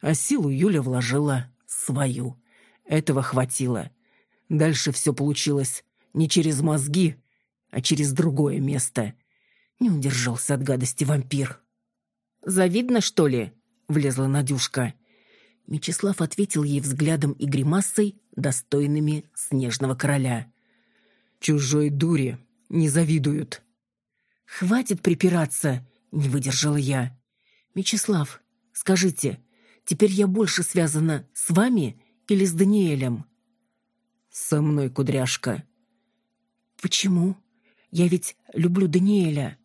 а силу Юля вложила свою. Этого хватило. Дальше все получилось не через мозги, а через другое место. Не удержался от гадости вампир. «Завидно, что ли?» — влезла Надюшка. Мечислав ответил ей взглядом и гримасой, достойными снежного короля. «Чужой дуре не завидуют». «Хватит припираться», — не выдержала я. «Мечислав, скажите, теперь я больше связана с вами или с Даниэлем?» «Со мной, кудряшка». «Почему? Я ведь люблю Даниэля».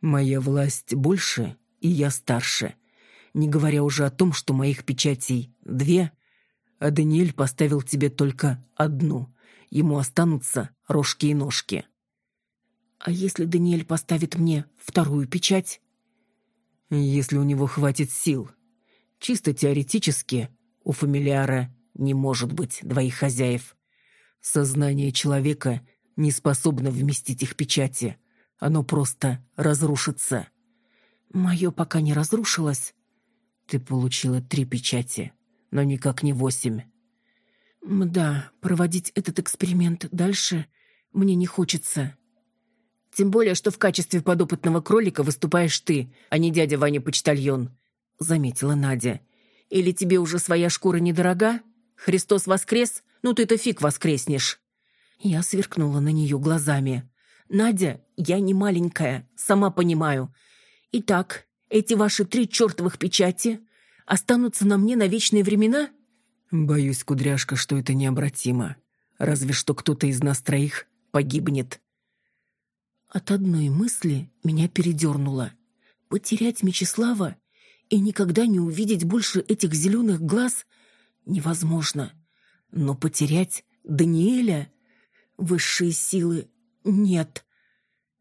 «Моя власть больше, и я старше», не говоря уже о том, что моих печатей две, а Даниэль поставил тебе только одну. Ему останутся рожки и ножки. А если Даниэль поставит мне вторую печать? Если у него хватит сил. Чисто теоретически у фамилиара не может быть двоих хозяев. Сознание человека не способно вместить их печати. Оно просто разрушится. Мое пока не разрушилось. Ты получила три печати, но никак не восемь. Да, проводить этот эксперимент дальше мне не хочется. Тем более, что в качестве подопытного кролика выступаешь ты, а не дядя Ваня-почтальон, — заметила Надя. Или тебе уже своя шкура недорога? Христос воскрес? Ну ты-то фиг воскреснешь. Я сверкнула на нее глазами. «Надя, я не маленькая, сама понимаю. Итак, эти ваши три чертовых печати останутся на мне на вечные времена?» «Боюсь, кудряшка, что это необратимо. Разве что кто-то из нас троих погибнет». От одной мысли меня передернуло. Потерять Мечислава и никогда не увидеть больше этих зеленых глаз невозможно. Но потерять Даниэля высшие силы нет.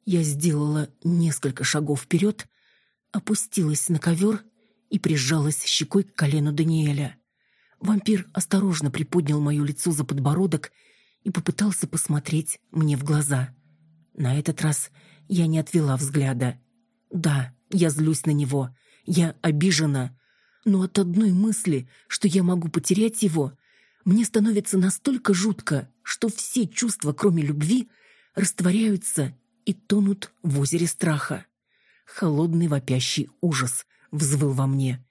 Я сделала несколько шагов вперед, опустилась на ковер и прижалась щекой к колену Даниэля. Вампир осторожно приподнял мое лицо за подбородок и попытался посмотреть мне в глаза. На этот раз я не отвела взгляда. Да, я злюсь на него, я обижена, но от одной мысли, что я могу потерять его, мне становится настолько жутко, что все чувства, кроме любви, растворяются и тонут в озере страха. Холодный вопящий ужас взвыл во мне,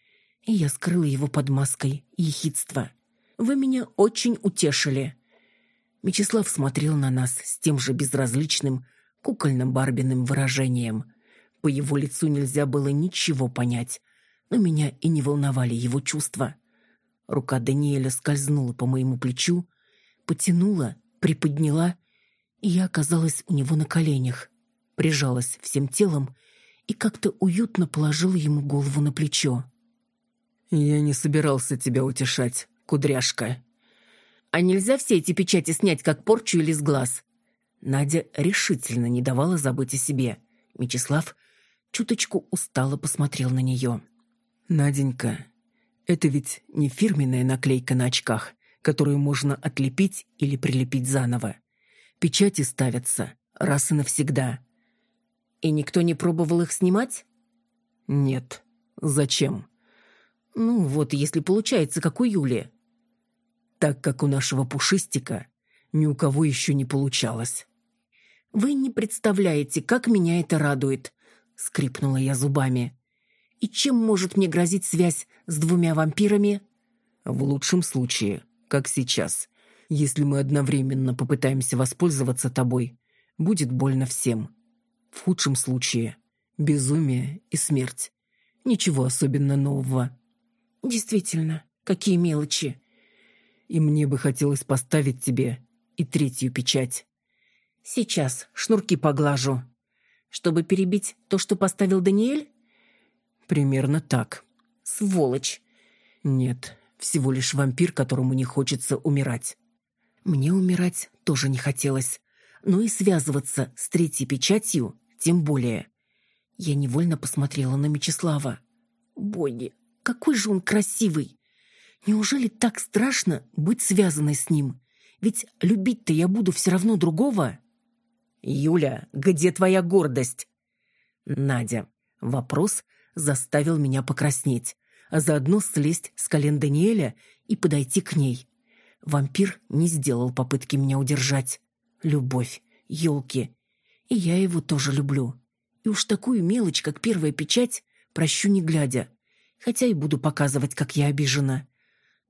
и я скрыла его под маской ехидства. «Вы меня очень утешили». Мечислав смотрел на нас с тем же безразличным, кукольным барбиным выражением. По его лицу нельзя было ничего понять, но меня и не волновали его чувства. Рука Даниэля скользнула по моему плечу, потянула, приподняла, и я оказалась у него на коленях, прижалась всем телом и как-то уютно положила ему голову на плечо. «Я не собирался тебя утешать, кудряшка». «А нельзя все эти печати снять, как порчу или с глаз?» Надя решительно не давала забыть о себе. Мечислав чуточку устало посмотрел на нее. «Наденька, это ведь не фирменная наклейка на очках, которую можно отлепить или прилепить заново. Печати ставятся раз и навсегда. И никто не пробовал их снимать? Нет. Зачем? Ну вот, если получается, как у Юли. Так как у нашего пушистика ни у кого еще не получалось. Вы не представляете, как меня это радует, скрипнула я зубами. И чем может мне грозить связь с двумя вампирами? В лучшем случае, как сейчас. Если мы одновременно попытаемся воспользоваться тобой, будет больно всем. В худшем случае безумие и смерть. Ничего особенно нового. Действительно, какие мелочи. И мне бы хотелось поставить тебе и третью печать. Сейчас шнурки поглажу. Чтобы перебить то, что поставил Даниэль? Примерно так. Сволочь. Нет, всего лишь вампир, которому не хочется умирать. Мне умирать тоже не хотелось. Но и связываться с третьей печатью тем более. Я невольно посмотрела на Мечислава. Боги, какой же он красивый! Неужели так страшно быть связанной с ним? Ведь любить-то я буду все равно другого. Юля, где твоя гордость? Надя. Вопрос заставил меня покраснеть, а заодно слезть с колен Даниэля и подойти к ней. Вампир не сделал попытки меня удержать. Любовь, елки. И я его тоже люблю. И уж такую мелочь, как первая печать, прощу не глядя. Хотя и буду показывать, как я обижена.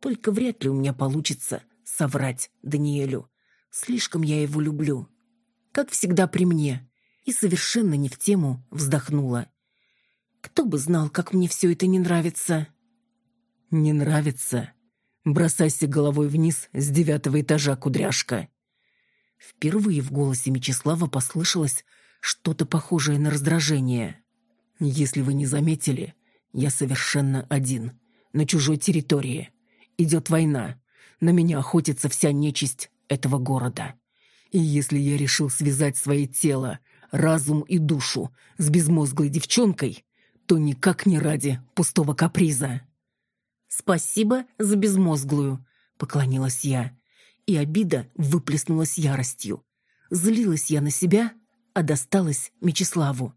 Только вряд ли у меня получится соврать Даниэлю. Слишком я его люблю. Как всегда при мне. И совершенно не в тему вздохнула. Кто бы знал, как мне все это не нравится. Не нравится. Бросайся головой вниз с девятого этажа, кудряшка. Впервые в голосе Мечислава послышалось что-то похожее на раздражение. Если вы не заметили, я совершенно один, на чужой территории. Идет война. На меня охотится вся нечисть этого города. И если я решил связать свое тело, разум и душу с безмозглой девчонкой, то никак не ради пустого каприза. «Спасибо за безмозглую», — поклонилась я. И обида выплеснулась яростью. Злилась я на себя, а досталась Мечиславу.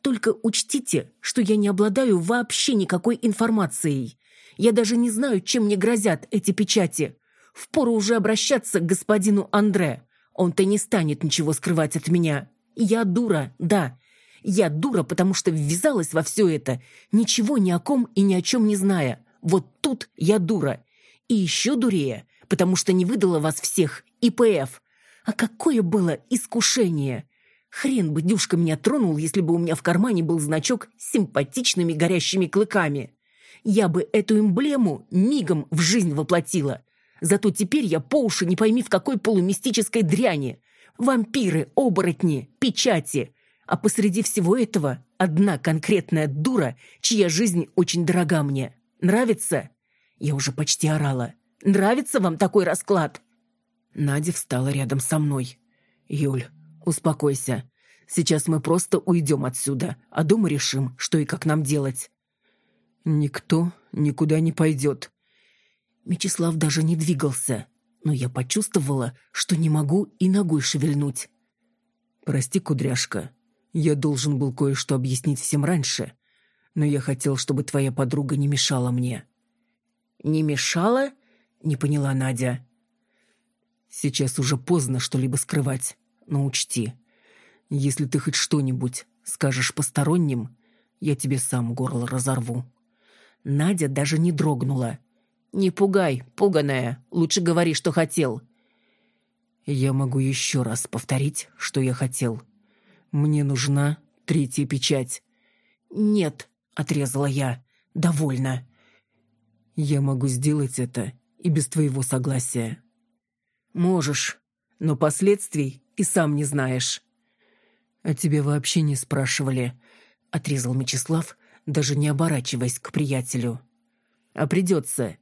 Только учтите, что я не обладаю вообще никакой информацией. Я даже не знаю, чем мне грозят эти печати. Впору уже обращаться к господину Андре. Он-то не станет ничего скрывать от меня. Я дура, да. Я дура, потому что ввязалась во все это, ничего ни о ком и ни о чем не зная. Вот тут я дура. И еще дурее, потому что не выдала вас всех, ИПФ. А какое было искушение! Хрен бы дюшка меня тронул, если бы у меня в кармане был значок с симпатичными горящими клыками. Я бы эту эмблему мигом в жизнь воплотила. Зато теперь я по уши не пойми в какой полумистической дряни. Вампиры, оборотни, печати. А посреди всего этого одна конкретная дура, чья жизнь очень дорога мне. Нравится?» Я уже почти орала. «Нравится вам такой расклад?» Надя встала рядом со мной. «Юль, успокойся. Сейчас мы просто уйдем отсюда, а дома решим, что и как нам делать». «Никто никуда не пойдет». Мечислав даже не двигался, но я почувствовала, что не могу и ногой шевельнуть. «Прости, кудряшка, я должен был кое-что объяснить всем раньше, но я хотел, чтобы твоя подруга не мешала мне». «Не мешала?» — не поняла Надя. Сейчас уже поздно что-либо скрывать, но учти, если ты хоть что-нибудь скажешь посторонним, я тебе сам горло разорву». Надя даже не дрогнула. «Не пугай, пуганая, лучше говори, что хотел». «Я могу еще раз повторить, что я хотел. Мне нужна третья печать». «Нет», — отрезала я, — «довольно». «Я могу сделать это и без твоего согласия». «Можешь, но последствий и сам не знаешь». «А тебя вообще не спрашивали», — отрезал Мечислав, даже не оборачиваясь к приятелю. «А придется.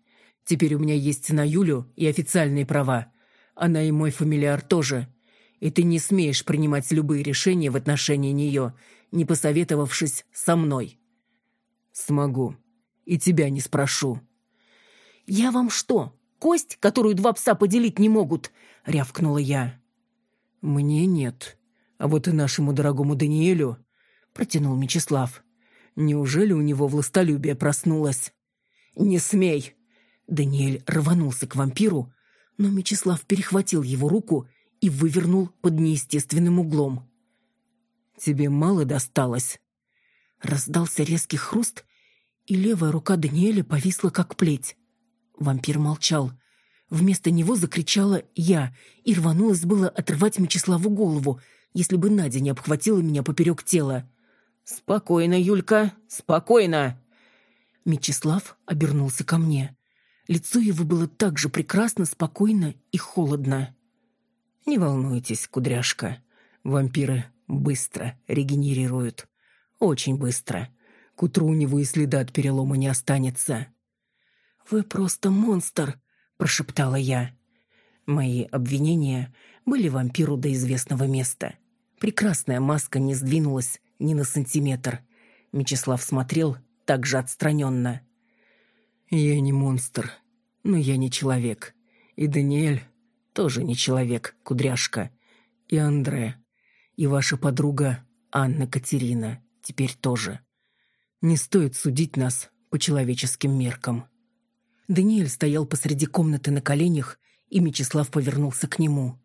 Теперь у меня есть на Юлю и официальные права. Она и мой фамилиар тоже. И ты не смеешь принимать любые решения в отношении нее, не посоветовавшись со мной». «Смогу. И тебя не спрошу». «Я вам что, кость, которую два пса поделить не могут?» — рявкнула я. «Мне нет», а вот и нашему дорогому Даниэлю, протянул Мечислав. Неужели у него властолюбие проснулось? Не смей. Даниэль рванулся к вампиру, но Мечислав перехватил его руку и вывернул под неестественным углом. Тебе мало досталось. Раздался резкий хруст, и левая рука Даниэля повисла как плеть. Вампир молчал. Вместо него закричала я и рванулась было отрывать Мечиславу голову, если бы Надя не обхватила меня поперек тела. «Спокойно, Юлька, спокойно!» Мечислав обернулся ко мне. Лицо его было так же прекрасно, спокойно и холодно. «Не волнуйтесь, кудряшка. Вампиры быстро регенерируют. Очень быстро. К утру у него и следа от перелома не останется». «Вы просто монстр!» – прошептала я. Мои обвинения были вампиру до известного места. Прекрасная маска не сдвинулась ни на сантиметр. Мечислав смотрел так же отстраненно. «Я не монстр, но я не человек. И Даниэль тоже не человек, кудряшка. И Андре. И ваша подруга Анна Катерина теперь тоже. Не стоит судить нас по человеческим меркам». Даниэль стоял посреди комнаты на коленях, и Мечислав повернулся к нему.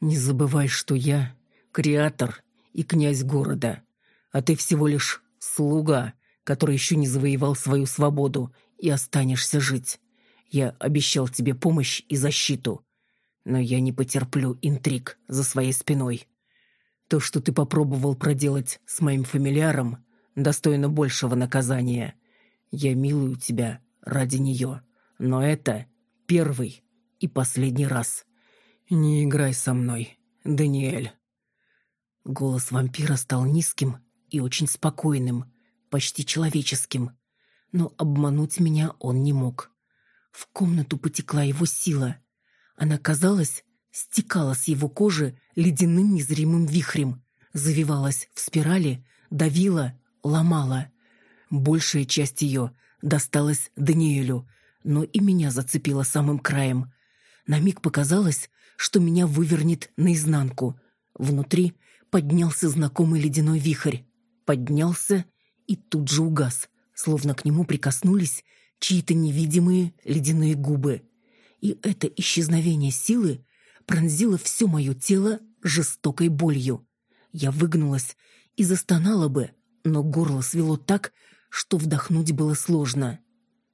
«Не забывай, что я креатор и князь города, а ты всего лишь слуга, который еще не завоевал свою свободу и останешься жить. Я обещал тебе помощь и защиту, но я не потерплю интриг за своей спиной. То, что ты попробовал проделать с моим фамильяром, достойно большего наказания. Я милую тебя ради нее, но это первый и последний раз. Не играй со мной, Даниэль. Голос вампира стал низким и очень спокойным, почти человеческим. Но обмануть меня он не мог. В комнату потекла его сила. Она, казалось, стекала с его кожи ледяным незримым вихрем, завивалась в спирали, давила, ломала. Большая часть ее досталась Даниэлю, но и меня зацепила самым краем. На миг показалось, что меня вывернет наизнанку. Внутри поднялся знакомый ледяной вихрь. Поднялся и тут же угас, словно к нему прикоснулись чьи-то невидимые ледяные губы. И это исчезновение силы пронзило все мое тело жестокой болью. Я выгнулась и застонала бы, но горло свело так, что вдохнуть было сложно.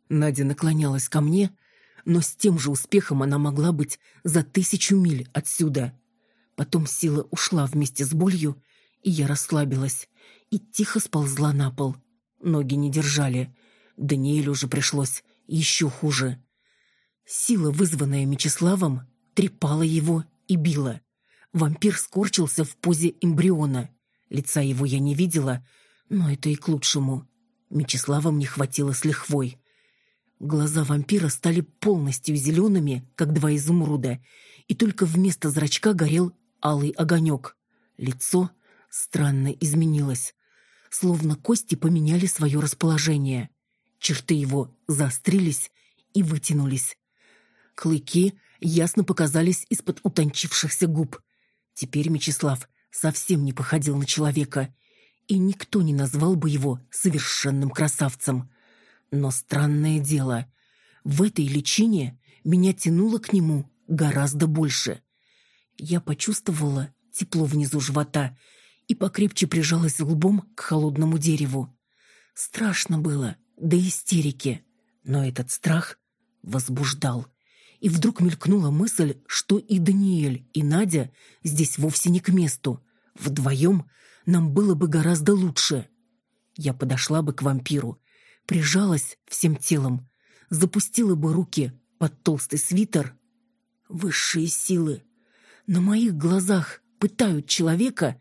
Надя наклонялась ко мне, но с тем же успехом она могла быть за тысячу миль отсюда. Потом сила ушла вместе с болью, и я расслабилась и тихо сползла на пол. Ноги не держали. Даниэлю уже пришлось еще хуже. Сила, вызванная Мечиславом, трепала его и била. Вампир скорчился в позе эмбриона. Лица его я не видела, но это и к лучшему. Мечислава мне хватило с лихвой. Глаза вампира стали полностью зелеными, как два изумруда, и только вместо зрачка горел алый огонек. Лицо странно изменилось. Словно кости поменяли свое расположение. Черты его заострились и вытянулись. Клыки ясно показались из-под утончившихся губ. Теперь Мечислав совсем не походил на человека, и никто не назвал бы его совершенным красавцем. Но странное дело, в этой личине меня тянуло к нему гораздо больше. Я почувствовала тепло внизу живота и покрепче прижалась лбом к холодному дереву. Страшно было, до истерики, но этот страх возбуждал. И вдруг мелькнула мысль, что и Даниэль, и Надя здесь вовсе не к месту. Вдвоем нам было бы гораздо лучше. Я подошла бы к вампиру, прижалась всем телом, запустила бы руки под толстый свитер. Высшие силы на моих глазах пытают человека,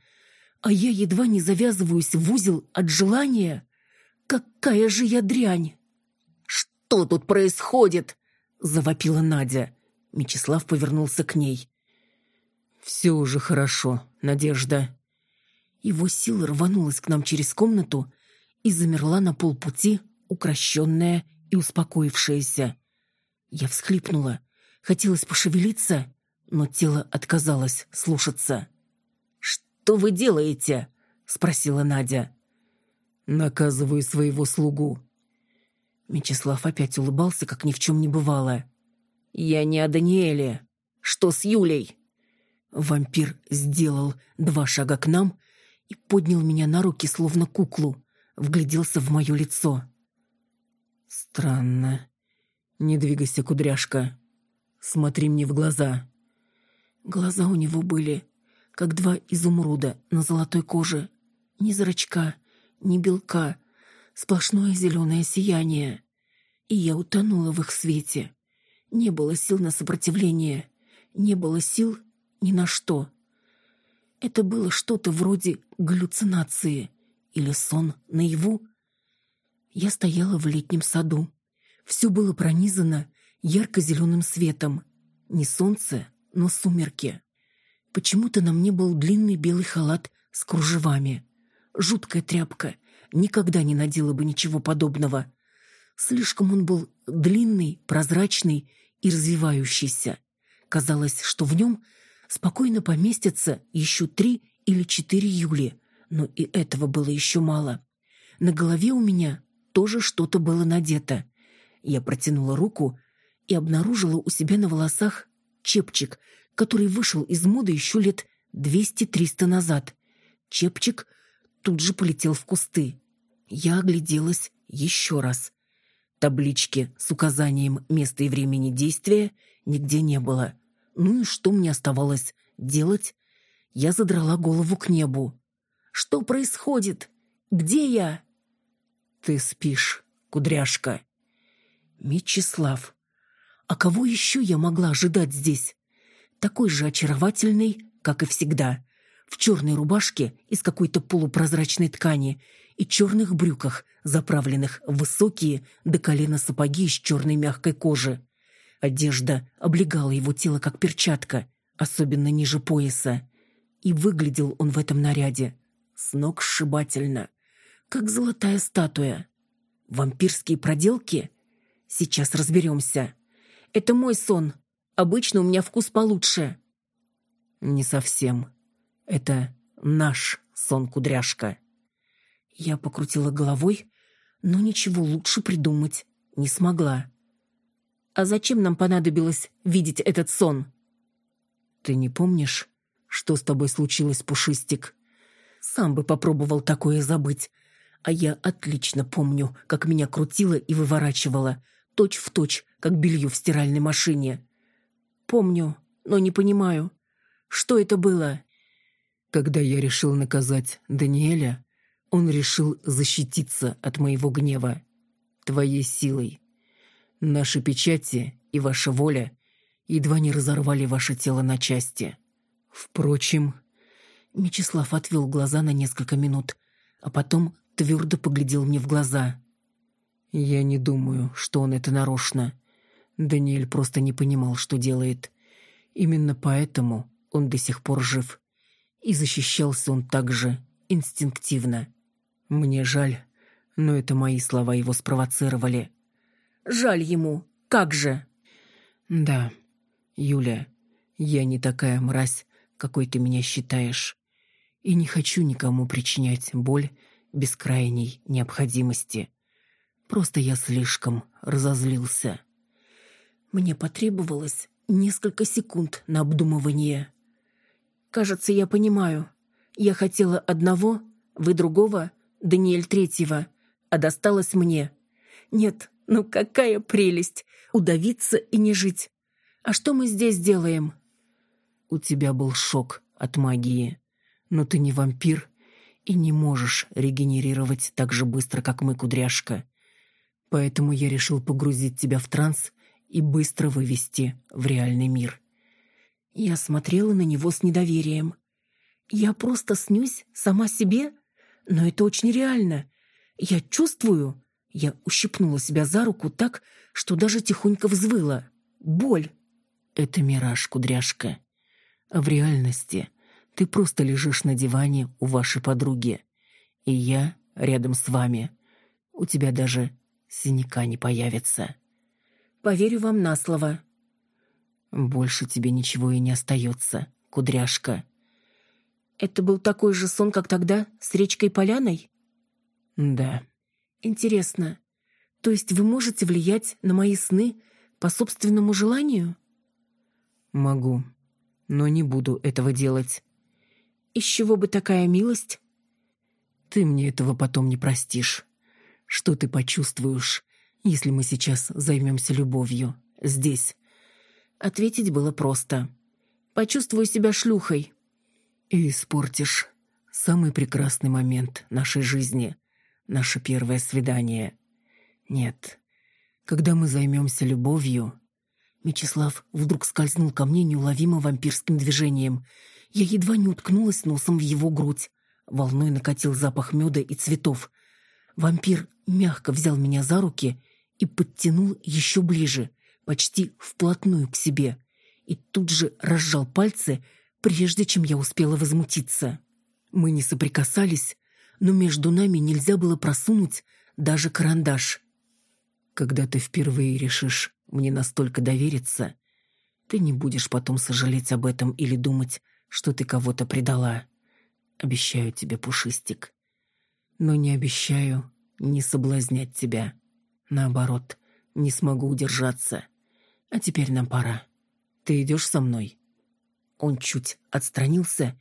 а я едва не завязываюсь в узел от желания. Какая же я дрянь! «Что тут происходит?» — завопила Надя. Мечислав повернулся к ней. «Все уже хорошо, Надежда». Его сила рванулась к нам через комнату и замерла на полпути, укращенная и успокоившаяся. Я всхлипнула. Хотелось пошевелиться, но тело отказалось слушаться. «Что вы делаете?» — спросила Надя. «Наказываю своего слугу». Мечислав опять улыбался, как ни в чем не бывало. «Я не о Даниэле. Что с Юлей?» Вампир сделал два шага к нам и поднял меня на руки, словно куклу, вгляделся в мое лицо. «Странно. Не двигайся, кудряшка. Смотри мне в глаза». Глаза у него были, как два изумруда на золотой коже. Ни зрачка, ни белка, сплошное зеленое сияние. И я утонула в их свете. Не было сил на сопротивление, не было сил ни на что. Это было что-то вроде галлюцинации или сон наяву. Я стояла в летнем саду. Все было пронизано ярко-зеленым светом. Не солнце, но сумерки. Почему-то на мне был длинный белый халат с кружевами. Жуткая тряпка. Никогда не надела бы ничего подобного. Слишком он был длинный, прозрачный и развивающийся. Казалось, что в нем спокойно поместятся еще три или четыре Юли, но и этого было еще мало. На голове у меня тоже что-то было надето. Я протянула руку и обнаружила у себя на волосах чепчик, который вышел из моды еще лет 200-300 назад. Чепчик тут же полетел в кусты. Я огляделась еще раз. Таблички с указанием места и времени действия нигде не было. Ну и что мне оставалось делать? Я задрала голову к небу. «Что происходит? Где я?» «Ты спишь, кудряшка». «Мечислав, а кого еще я могла ожидать здесь? Такой же очаровательный, как и всегда, в черной рубашке из какой-то полупрозрачной ткани и черных брюках, заправленных в высокие до колена сапоги из черной мягкой кожи. Одежда облегала его тело как перчатка, особенно ниже пояса. И выглядел он в этом наряде с ног сшибательно, как золотая статуя. Вампирские проделки? Сейчас разберемся. Это мой сон. Обычно у меня вкус получше. Не совсем. Это наш сон, кудряшка. Я покрутила головой, но ничего лучше придумать не смогла. А зачем нам понадобилось видеть этот сон? Ты не помнишь, что с тобой случилось, Пушистик? Сам бы попробовал такое забыть. А я отлично помню, как меня крутило и выворачивало, точь в точь, как белье в стиральной машине. Помню, но не понимаю. Что это было? Когда я решил наказать Даниэля, он решил защититься от моего гнева. Твоей силой. Наши печати и ваша воля едва не разорвали ваше тело на части. Впрочем... Мечислав отвел глаза на несколько минут, а потом твердо поглядел мне в глаза. Я не думаю, что он это нарочно. Даниэль просто не понимал, что делает. Именно поэтому он до сих пор жив. И защищался он также инстинктивно. Мне жаль, но это мои слова его спровоцировали. Жаль ему. Как же? Да, Юля, я не такая мразь, какой ты меня считаешь. И не хочу никому причинять боль без крайней необходимости. Просто я слишком разозлился. Мне потребовалось Несколько секунд на обдумывание. «Кажется, я понимаю. Я хотела одного, вы другого, Даниэль третьего, а досталось мне. Нет, ну какая прелесть! Удавиться и не жить. А что мы здесь делаем?» «У тебя был шок от магии. Но ты не вампир и не можешь регенерировать так же быстро, как мы, кудряшка. Поэтому я решил погрузить тебя в транс и быстро вывести в реальный мир». Я смотрела на него с недоверием. «Я просто снюсь сама себе? Но это очень реально. Я чувствую...» Я ущипнула себя за руку так, что даже тихонько взвыла. Боль. Это мираж, кудряшка. А в реальности ты просто лежишь на диване у вашей подруги. И я рядом с вами. У тебя даже синяка не появится. Поверю вам на слово. Больше тебе ничего и не остается, кудряшка. Это был такой же сон, как тогда, с речкой Поляной? Да. Интересно, то есть вы можете влиять на мои сны по собственному желанию? Могу, но не буду этого делать. Из чего бы такая милость? Ты мне этого потом не простишь. Что ты почувствуешь, если мы сейчас займемся любовью здесь? Ответить было просто. Почувствую себя шлюхой. И испортишь самый прекрасный момент нашей жизни, наше первое свидание. Нет, когда мы займемся любовью... Мечислав вдруг скользнул ко мне неуловимо вампирским движением. Я едва не уткнулась носом в его грудь. Волной накатил запах меда и цветов. Вампир мягко взял меня за руки и подтянул еще ближе, почти вплотную к себе, и тут же разжал пальцы, прежде чем я успела возмутиться. Мы не соприкасались, но между нами нельзя было просунуть даже карандаш. Когда ты впервые решишь мне настолько довериться, ты не будешь потом сожалеть об этом или думать, что ты кого-то предала. Обещаю тебе, Пушистик. Но не обещаю не соблазнять тебя. Наоборот, не смогу удержаться. А теперь нам пора. Ты идешь со мной?» Он чуть отстранился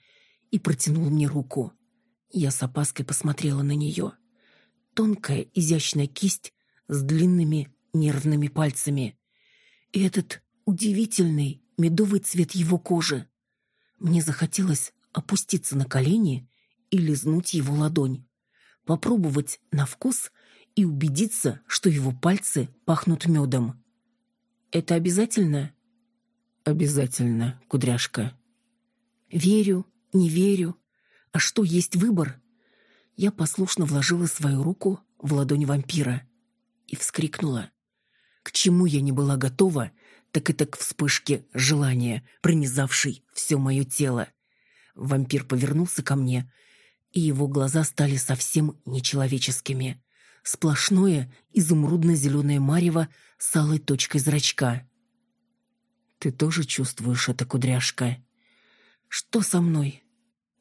и протянул мне руку. Я с опаской посмотрела на нее. Тонкая, изящная кисть с длинными нервными пальцами. И этот удивительный медовый цвет его кожи. Мне захотелось опуститься на колени и лизнуть его ладонь, попробовать на вкус и убедиться, что его пальцы пахнут медом. Это обязательно? Обязательно, кудряшка. Верю, не верю. А что, есть выбор? Я послушно вложила свою руку в ладонь вампира и вскрикнула. К чему я не была готова, так это к вспышке желания, пронизавшей все мое тело. Вампир повернулся ко мне, и его глаза стали совсем нечеловеческими. Сплошное изумрудно-зеленое марево с алой точкой зрачка. «Ты тоже чувствуешь это, кудряшка?» «Что со мной?»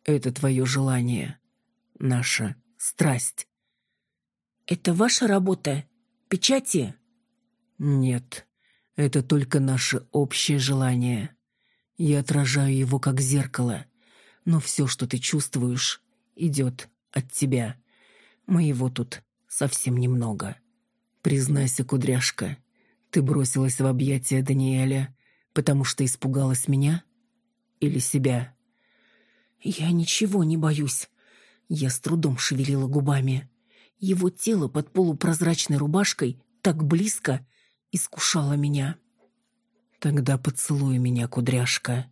«Это твое желание. Наша страсть». «Это ваша работа? Печати?» «Нет, это только наше общее желание. Я отражаю его как зеркало но все, что ты чувствуешь, идет от тебя. Моего тут совсем немного. Признайся, кудряшка, ты бросилась в объятия Даниэля, потому что испугалась меня или себя? Я ничего не боюсь. Я с трудом шевелила губами. Его тело под полупрозрачной рубашкой так близко искушало меня. Тогда поцелуй меня, кудряшка.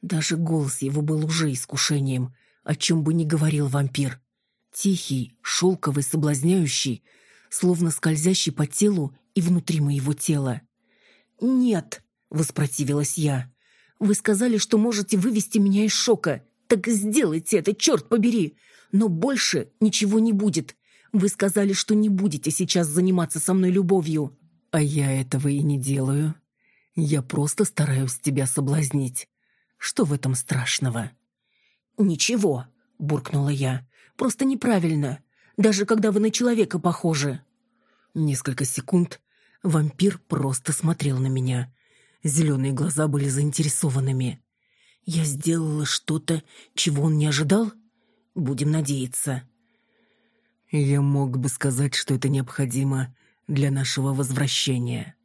Даже голос его был уже искушением, о чем бы ни говорил вампир. Тихий, шелковый, соблазняющий, словно скользящий по телу и внутри моего тела. «Нет», — воспротивилась я, — «вы сказали, что можете вывести меня из шока. Так сделайте это, черт побери! Но больше ничего не будет. Вы сказали, что не будете сейчас заниматься со мной любовью». «А я этого и не делаю. Я просто стараюсь тебя соблазнить. Что в этом страшного?» «Ничего», — буркнула я. «Просто неправильно. Даже когда вы на человека похожи». Несколько секунд вампир просто смотрел на меня. Зеленые глаза были заинтересованными. Я сделала что-то, чего он не ожидал? Будем надеяться. Я мог бы сказать, что это необходимо для нашего возвращения.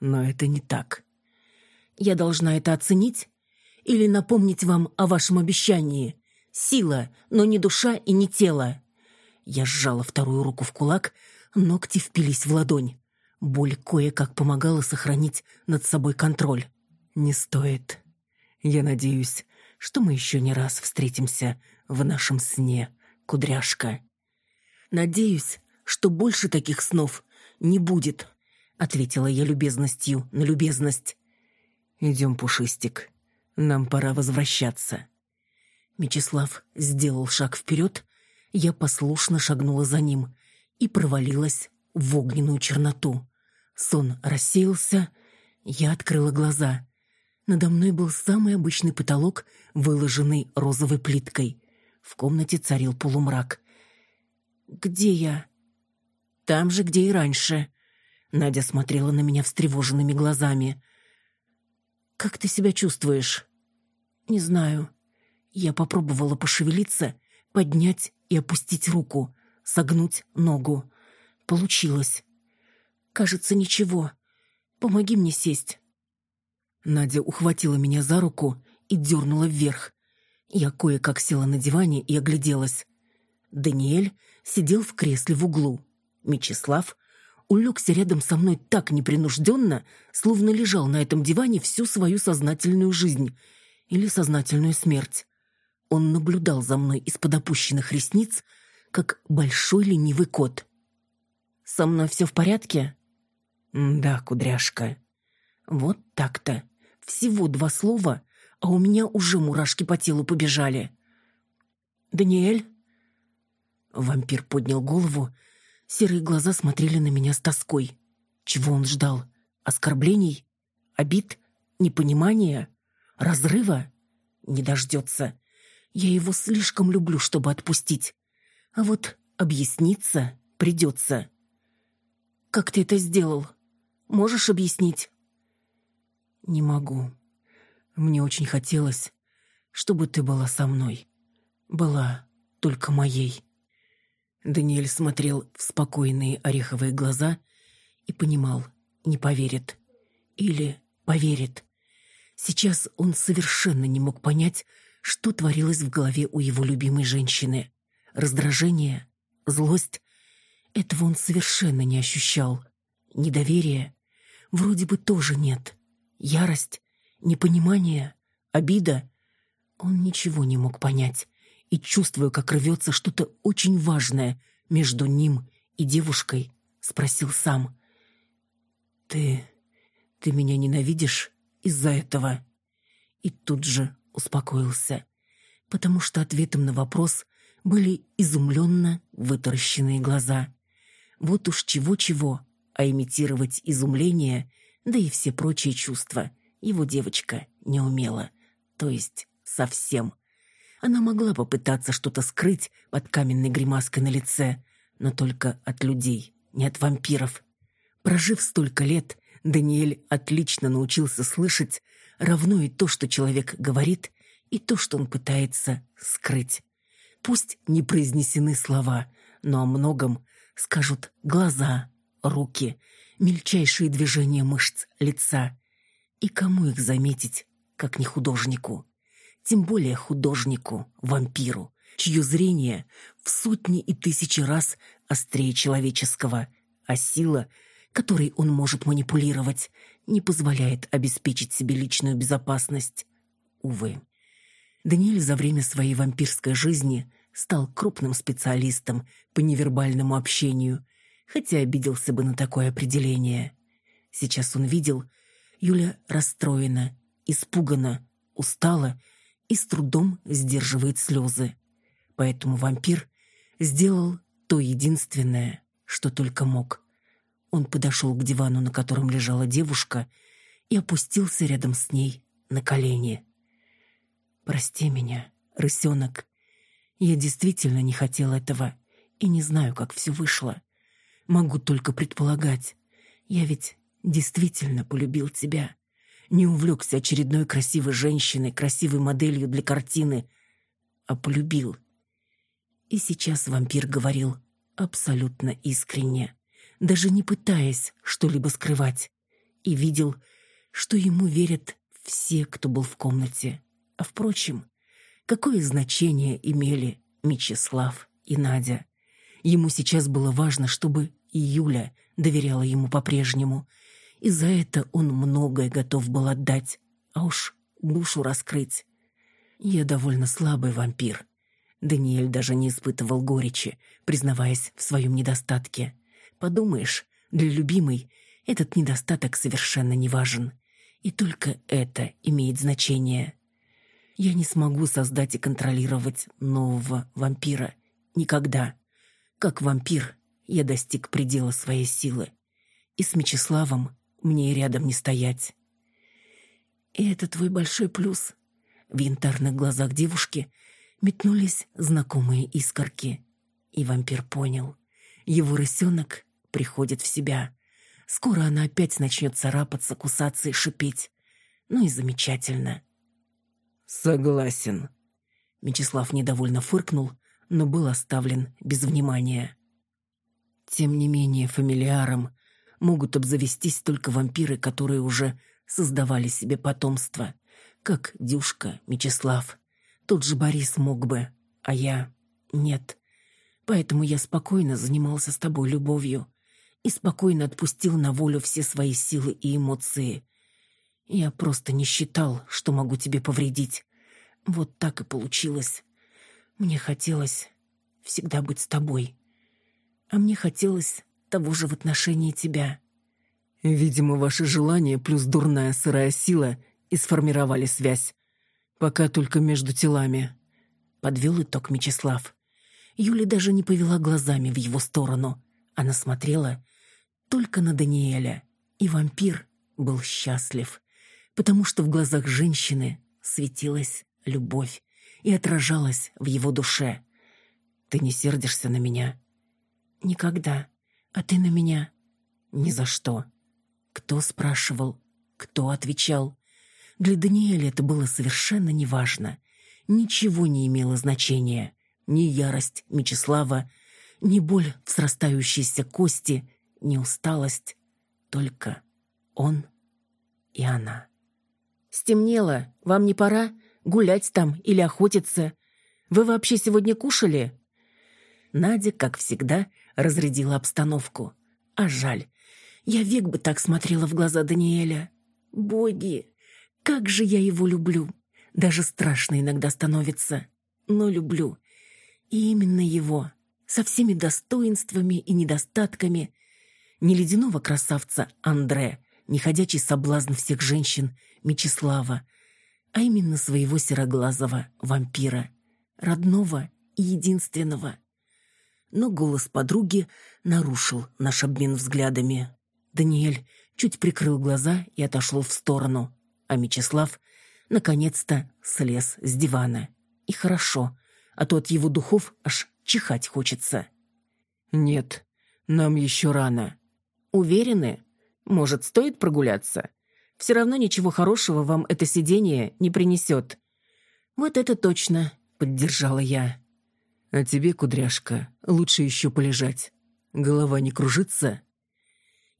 Но это не так. Я должна это оценить? Или напомнить вам о вашем обещании? Сила, но не душа и не тело. Я сжала вторую руку в кулак, ногти впились в ладонь. Боль кое-как помогала сохранить над собой контроль. Не стоит. Я надеюсь, что мы еще не раз встретимся в нашем сне, кудряшка. Надеюсь, что больше таких снов не будет, ответила я любезностью на любезность. Идем, Пушистик. Нам пора возвращаться. Мечислав сделал шаг вперед, я послушно шагнула за ним и провалилась в огненную черноту. Сон рассеялся, я открыла глаза. Надо мной был самый обычный потолок, выложенный розовой плиткой. В комнате царил полумрак. «Где я?» «Там же, где и раньше». Надя смотрела на меня встревоженными глазами. «Как ты себя чувствуешь?» «Не знаю». Я попробовала пошевелиться, поднять и опустить руку, согнуть ногу. Получилось. Кажется, ничего. Помоги мне сесть. Надя ухватила меня за руку и дернула вверх. Я кое-как села на диване и огляделась. Даниэль сидел в кресле в углу. Мечислав улегся рядом со мной так непринужденно, словно лежал на этом диване всю свою сознательную жизнь или сознательную смерть. Он наблюдал за мной из-под опущенных ресниц, как большой ленивый кот. «Со мной все в порядке?» «Да, кудряшка». «Вот так-то. Всего два слова, а у меня уже мурашки по телу побежали». «Даниэль?» Вампир поднял голову. Серые глаза смотрели на меня с тоской. Чего он ждал? Оскорблений? Обид? Непонимания? Разрыва? Не дождется. Я его слишком люблю, чтобы отпустить. А вот объясниться придется. Как ты это сделал? Можешь объяснить? Не могу. Мне очень хотелось, чтобы ты была со мной. Была только моей. Даниэль смотрел в спокойные ореховые глаза и понимал, не поверит. Или поверит. Сейчас он совершенно не мог понять, что творилось в голове у его любимой женщины. Раздражение, злость, этого он совершенно не ощущал. Недоверия вроде бы тоже нет. Ярость, непонимание, обида. Он ничего не мог понять. И, чувствуя, как рвется что-то очень важное между ним и девушкой, спросил сам. «Ты... ты меня ненавидишь из-за этого?» И тут же успокоился, потому что ответом на вопрос были изумленно вытаращенные глаза. Вот уж чего-чего, а имитировать изумление, да и все прочие чувства, его девочка не умела. То есть совсем. Она могла попытаться что-то скрыть под каменной гримаской на лице, но только от людей, не от вампиров. Прожив столько лет, Даниэль отлично научился слышать равно и то, что человек говорит, и то, что он пытается скрыть. Пусть не произнесены слова, но о многом скажут глаза, руки, мельчайшие движения мышц лица. И кому их заметить, как не художнику? Тем более художнику, вампиру, чье зрение в сотни и тысячи раз острее человеческого, а сила, которой он может манипулировать, не позволяет обеспечить себе личную безопасность. Увы. Даниэль за время своей вампирской жизни стал крупным специалистом по невербальному общению, хотя обиделся бы на такое определение. Сейчас он видел, Юля расстроена, испугана, устала и с трудом сдерживает слезы. Поэтому вампир сделал то единственное, что только мог. Он подошел к дивану, на котором лежала девушка, и опустился рядом с ней на колени. «Прости меня, рысенок», я действительно не хотел этого и не знаю, как все вышло. Могу только предполагать. Я ведь действительно полюбил тебя. не увлекся очередной красивой женщиной, красивой моделью для картины, а полюбил. И сейчас вампир говорил абсолютно искренне, даже не пытаясь что-либо скрывать, и видел, что ему верят все, кто был в комнате. А впрочем, какое значение имели Мечислав и Надя? Ему сейчас было важно, чтобы и Юля доверяла ему по-прежнему, и за это он многое готов был отдать, а уж душу раскрыть. Я довольно слабый вампир. Даниэль даже не испытывал горечи, признаваясь в своем недостатке. Подумаешь, для любимой этот недостаток совершенно не важен. И только это имеет значение. Я не смогу создать и контролировать нового вампира. Никогда. Как вампир я достиг предела своей силы. И с Мечиславом мне рядом не стоять. И это твой большой плюс. В янтарных глазах девушки метнулись знакомые искорки. И вампир понял. Его рысенок приходит в себя. Скоро она опять начнет царапаться, кусаться и шипеть. Ну и замечательно. Согласен. Мечислав недовольно фыркнул, но был оставлен без внимания. Тем не менее, фамилиаром могут обзавестись только вампиры, которые уже создавали себе потомство, как Дюшка, Мечислав. Тот же Борис мог бы, а я нет. Поэтому я спокойно занимался с тобой любовью и спокойно отпустил на волю все свои силы и эмоции. Я просто не считал, что могу тебе повредить. Вот так и получилось. Мне хотелось всегда быть с тобой. А мне хотелось того же в отношении тебя. Видимо, ваши желания плюс дурная сырая сила и сформировали связь. Пока только между телами. Подвел итог Мечислав. Юля даже не повела глазами в его сторону. Она смотрела только на Даниэля. И вампир был счастлив, потому что в глазах женщины светилась любовь и отражалась в его душе. «Ты не сердишься на меня?» «Никогда. А ты на меня?» «Ни за что». Кто спрашивал? Кто отвечал? Для Даниэля это было совершенно неважно. Ничего не имело значения. Ни ярость Мечислава, ни боль в срастающейся кости, ни усталость. Только он и она. «Стемнело. Вам не пора? Гулять там или охотиться? Вы вообще сегодня кушали?» Надя, как всегда, разрядила обстановку. А жаль. Я век бы так смотрела в глаза Даниэля. Боги, как же я его люблю. Даже страшно иногда становится. Но люблю. И именно его. Со всеми достоинствами и недостатками. Не ледяного красавца Андре, не ходячий соблазн всех женщин Мечислава, а именно своего сероглазого вампира. Родного и единственного но голос подруги нарушил наш обмен взглядами. Даниэль чуть прикрыл глаза и отошел в сторону, а Мечислав наконец-то слез с дивана. И хорошо, а то от его духов аж чихать хочется. «Нет, нам еще рано». «Уверены? Может, стоит прогуляться? Все равно ничего хорошего вам это сидение не принесет». «Вот это точно», — поддержала я. А тебе, кудряшка, лучше еще полежать. Голова не кружится?»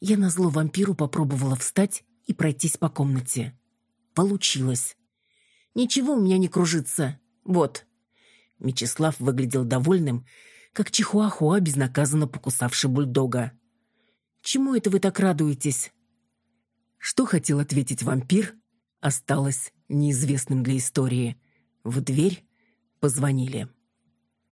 Я назло вампиру попробовала встать и пройтись по комнате. Получилось. «Ничего у меня не кружится. Вот». Мечислав выглядел довольным, как чихуахуа, безнаказанно покусавший бульдога. «Чему это вы так радуетесь?» Что хотел ответить вампир, осталось неизвестным для истории. В дверь позвонили.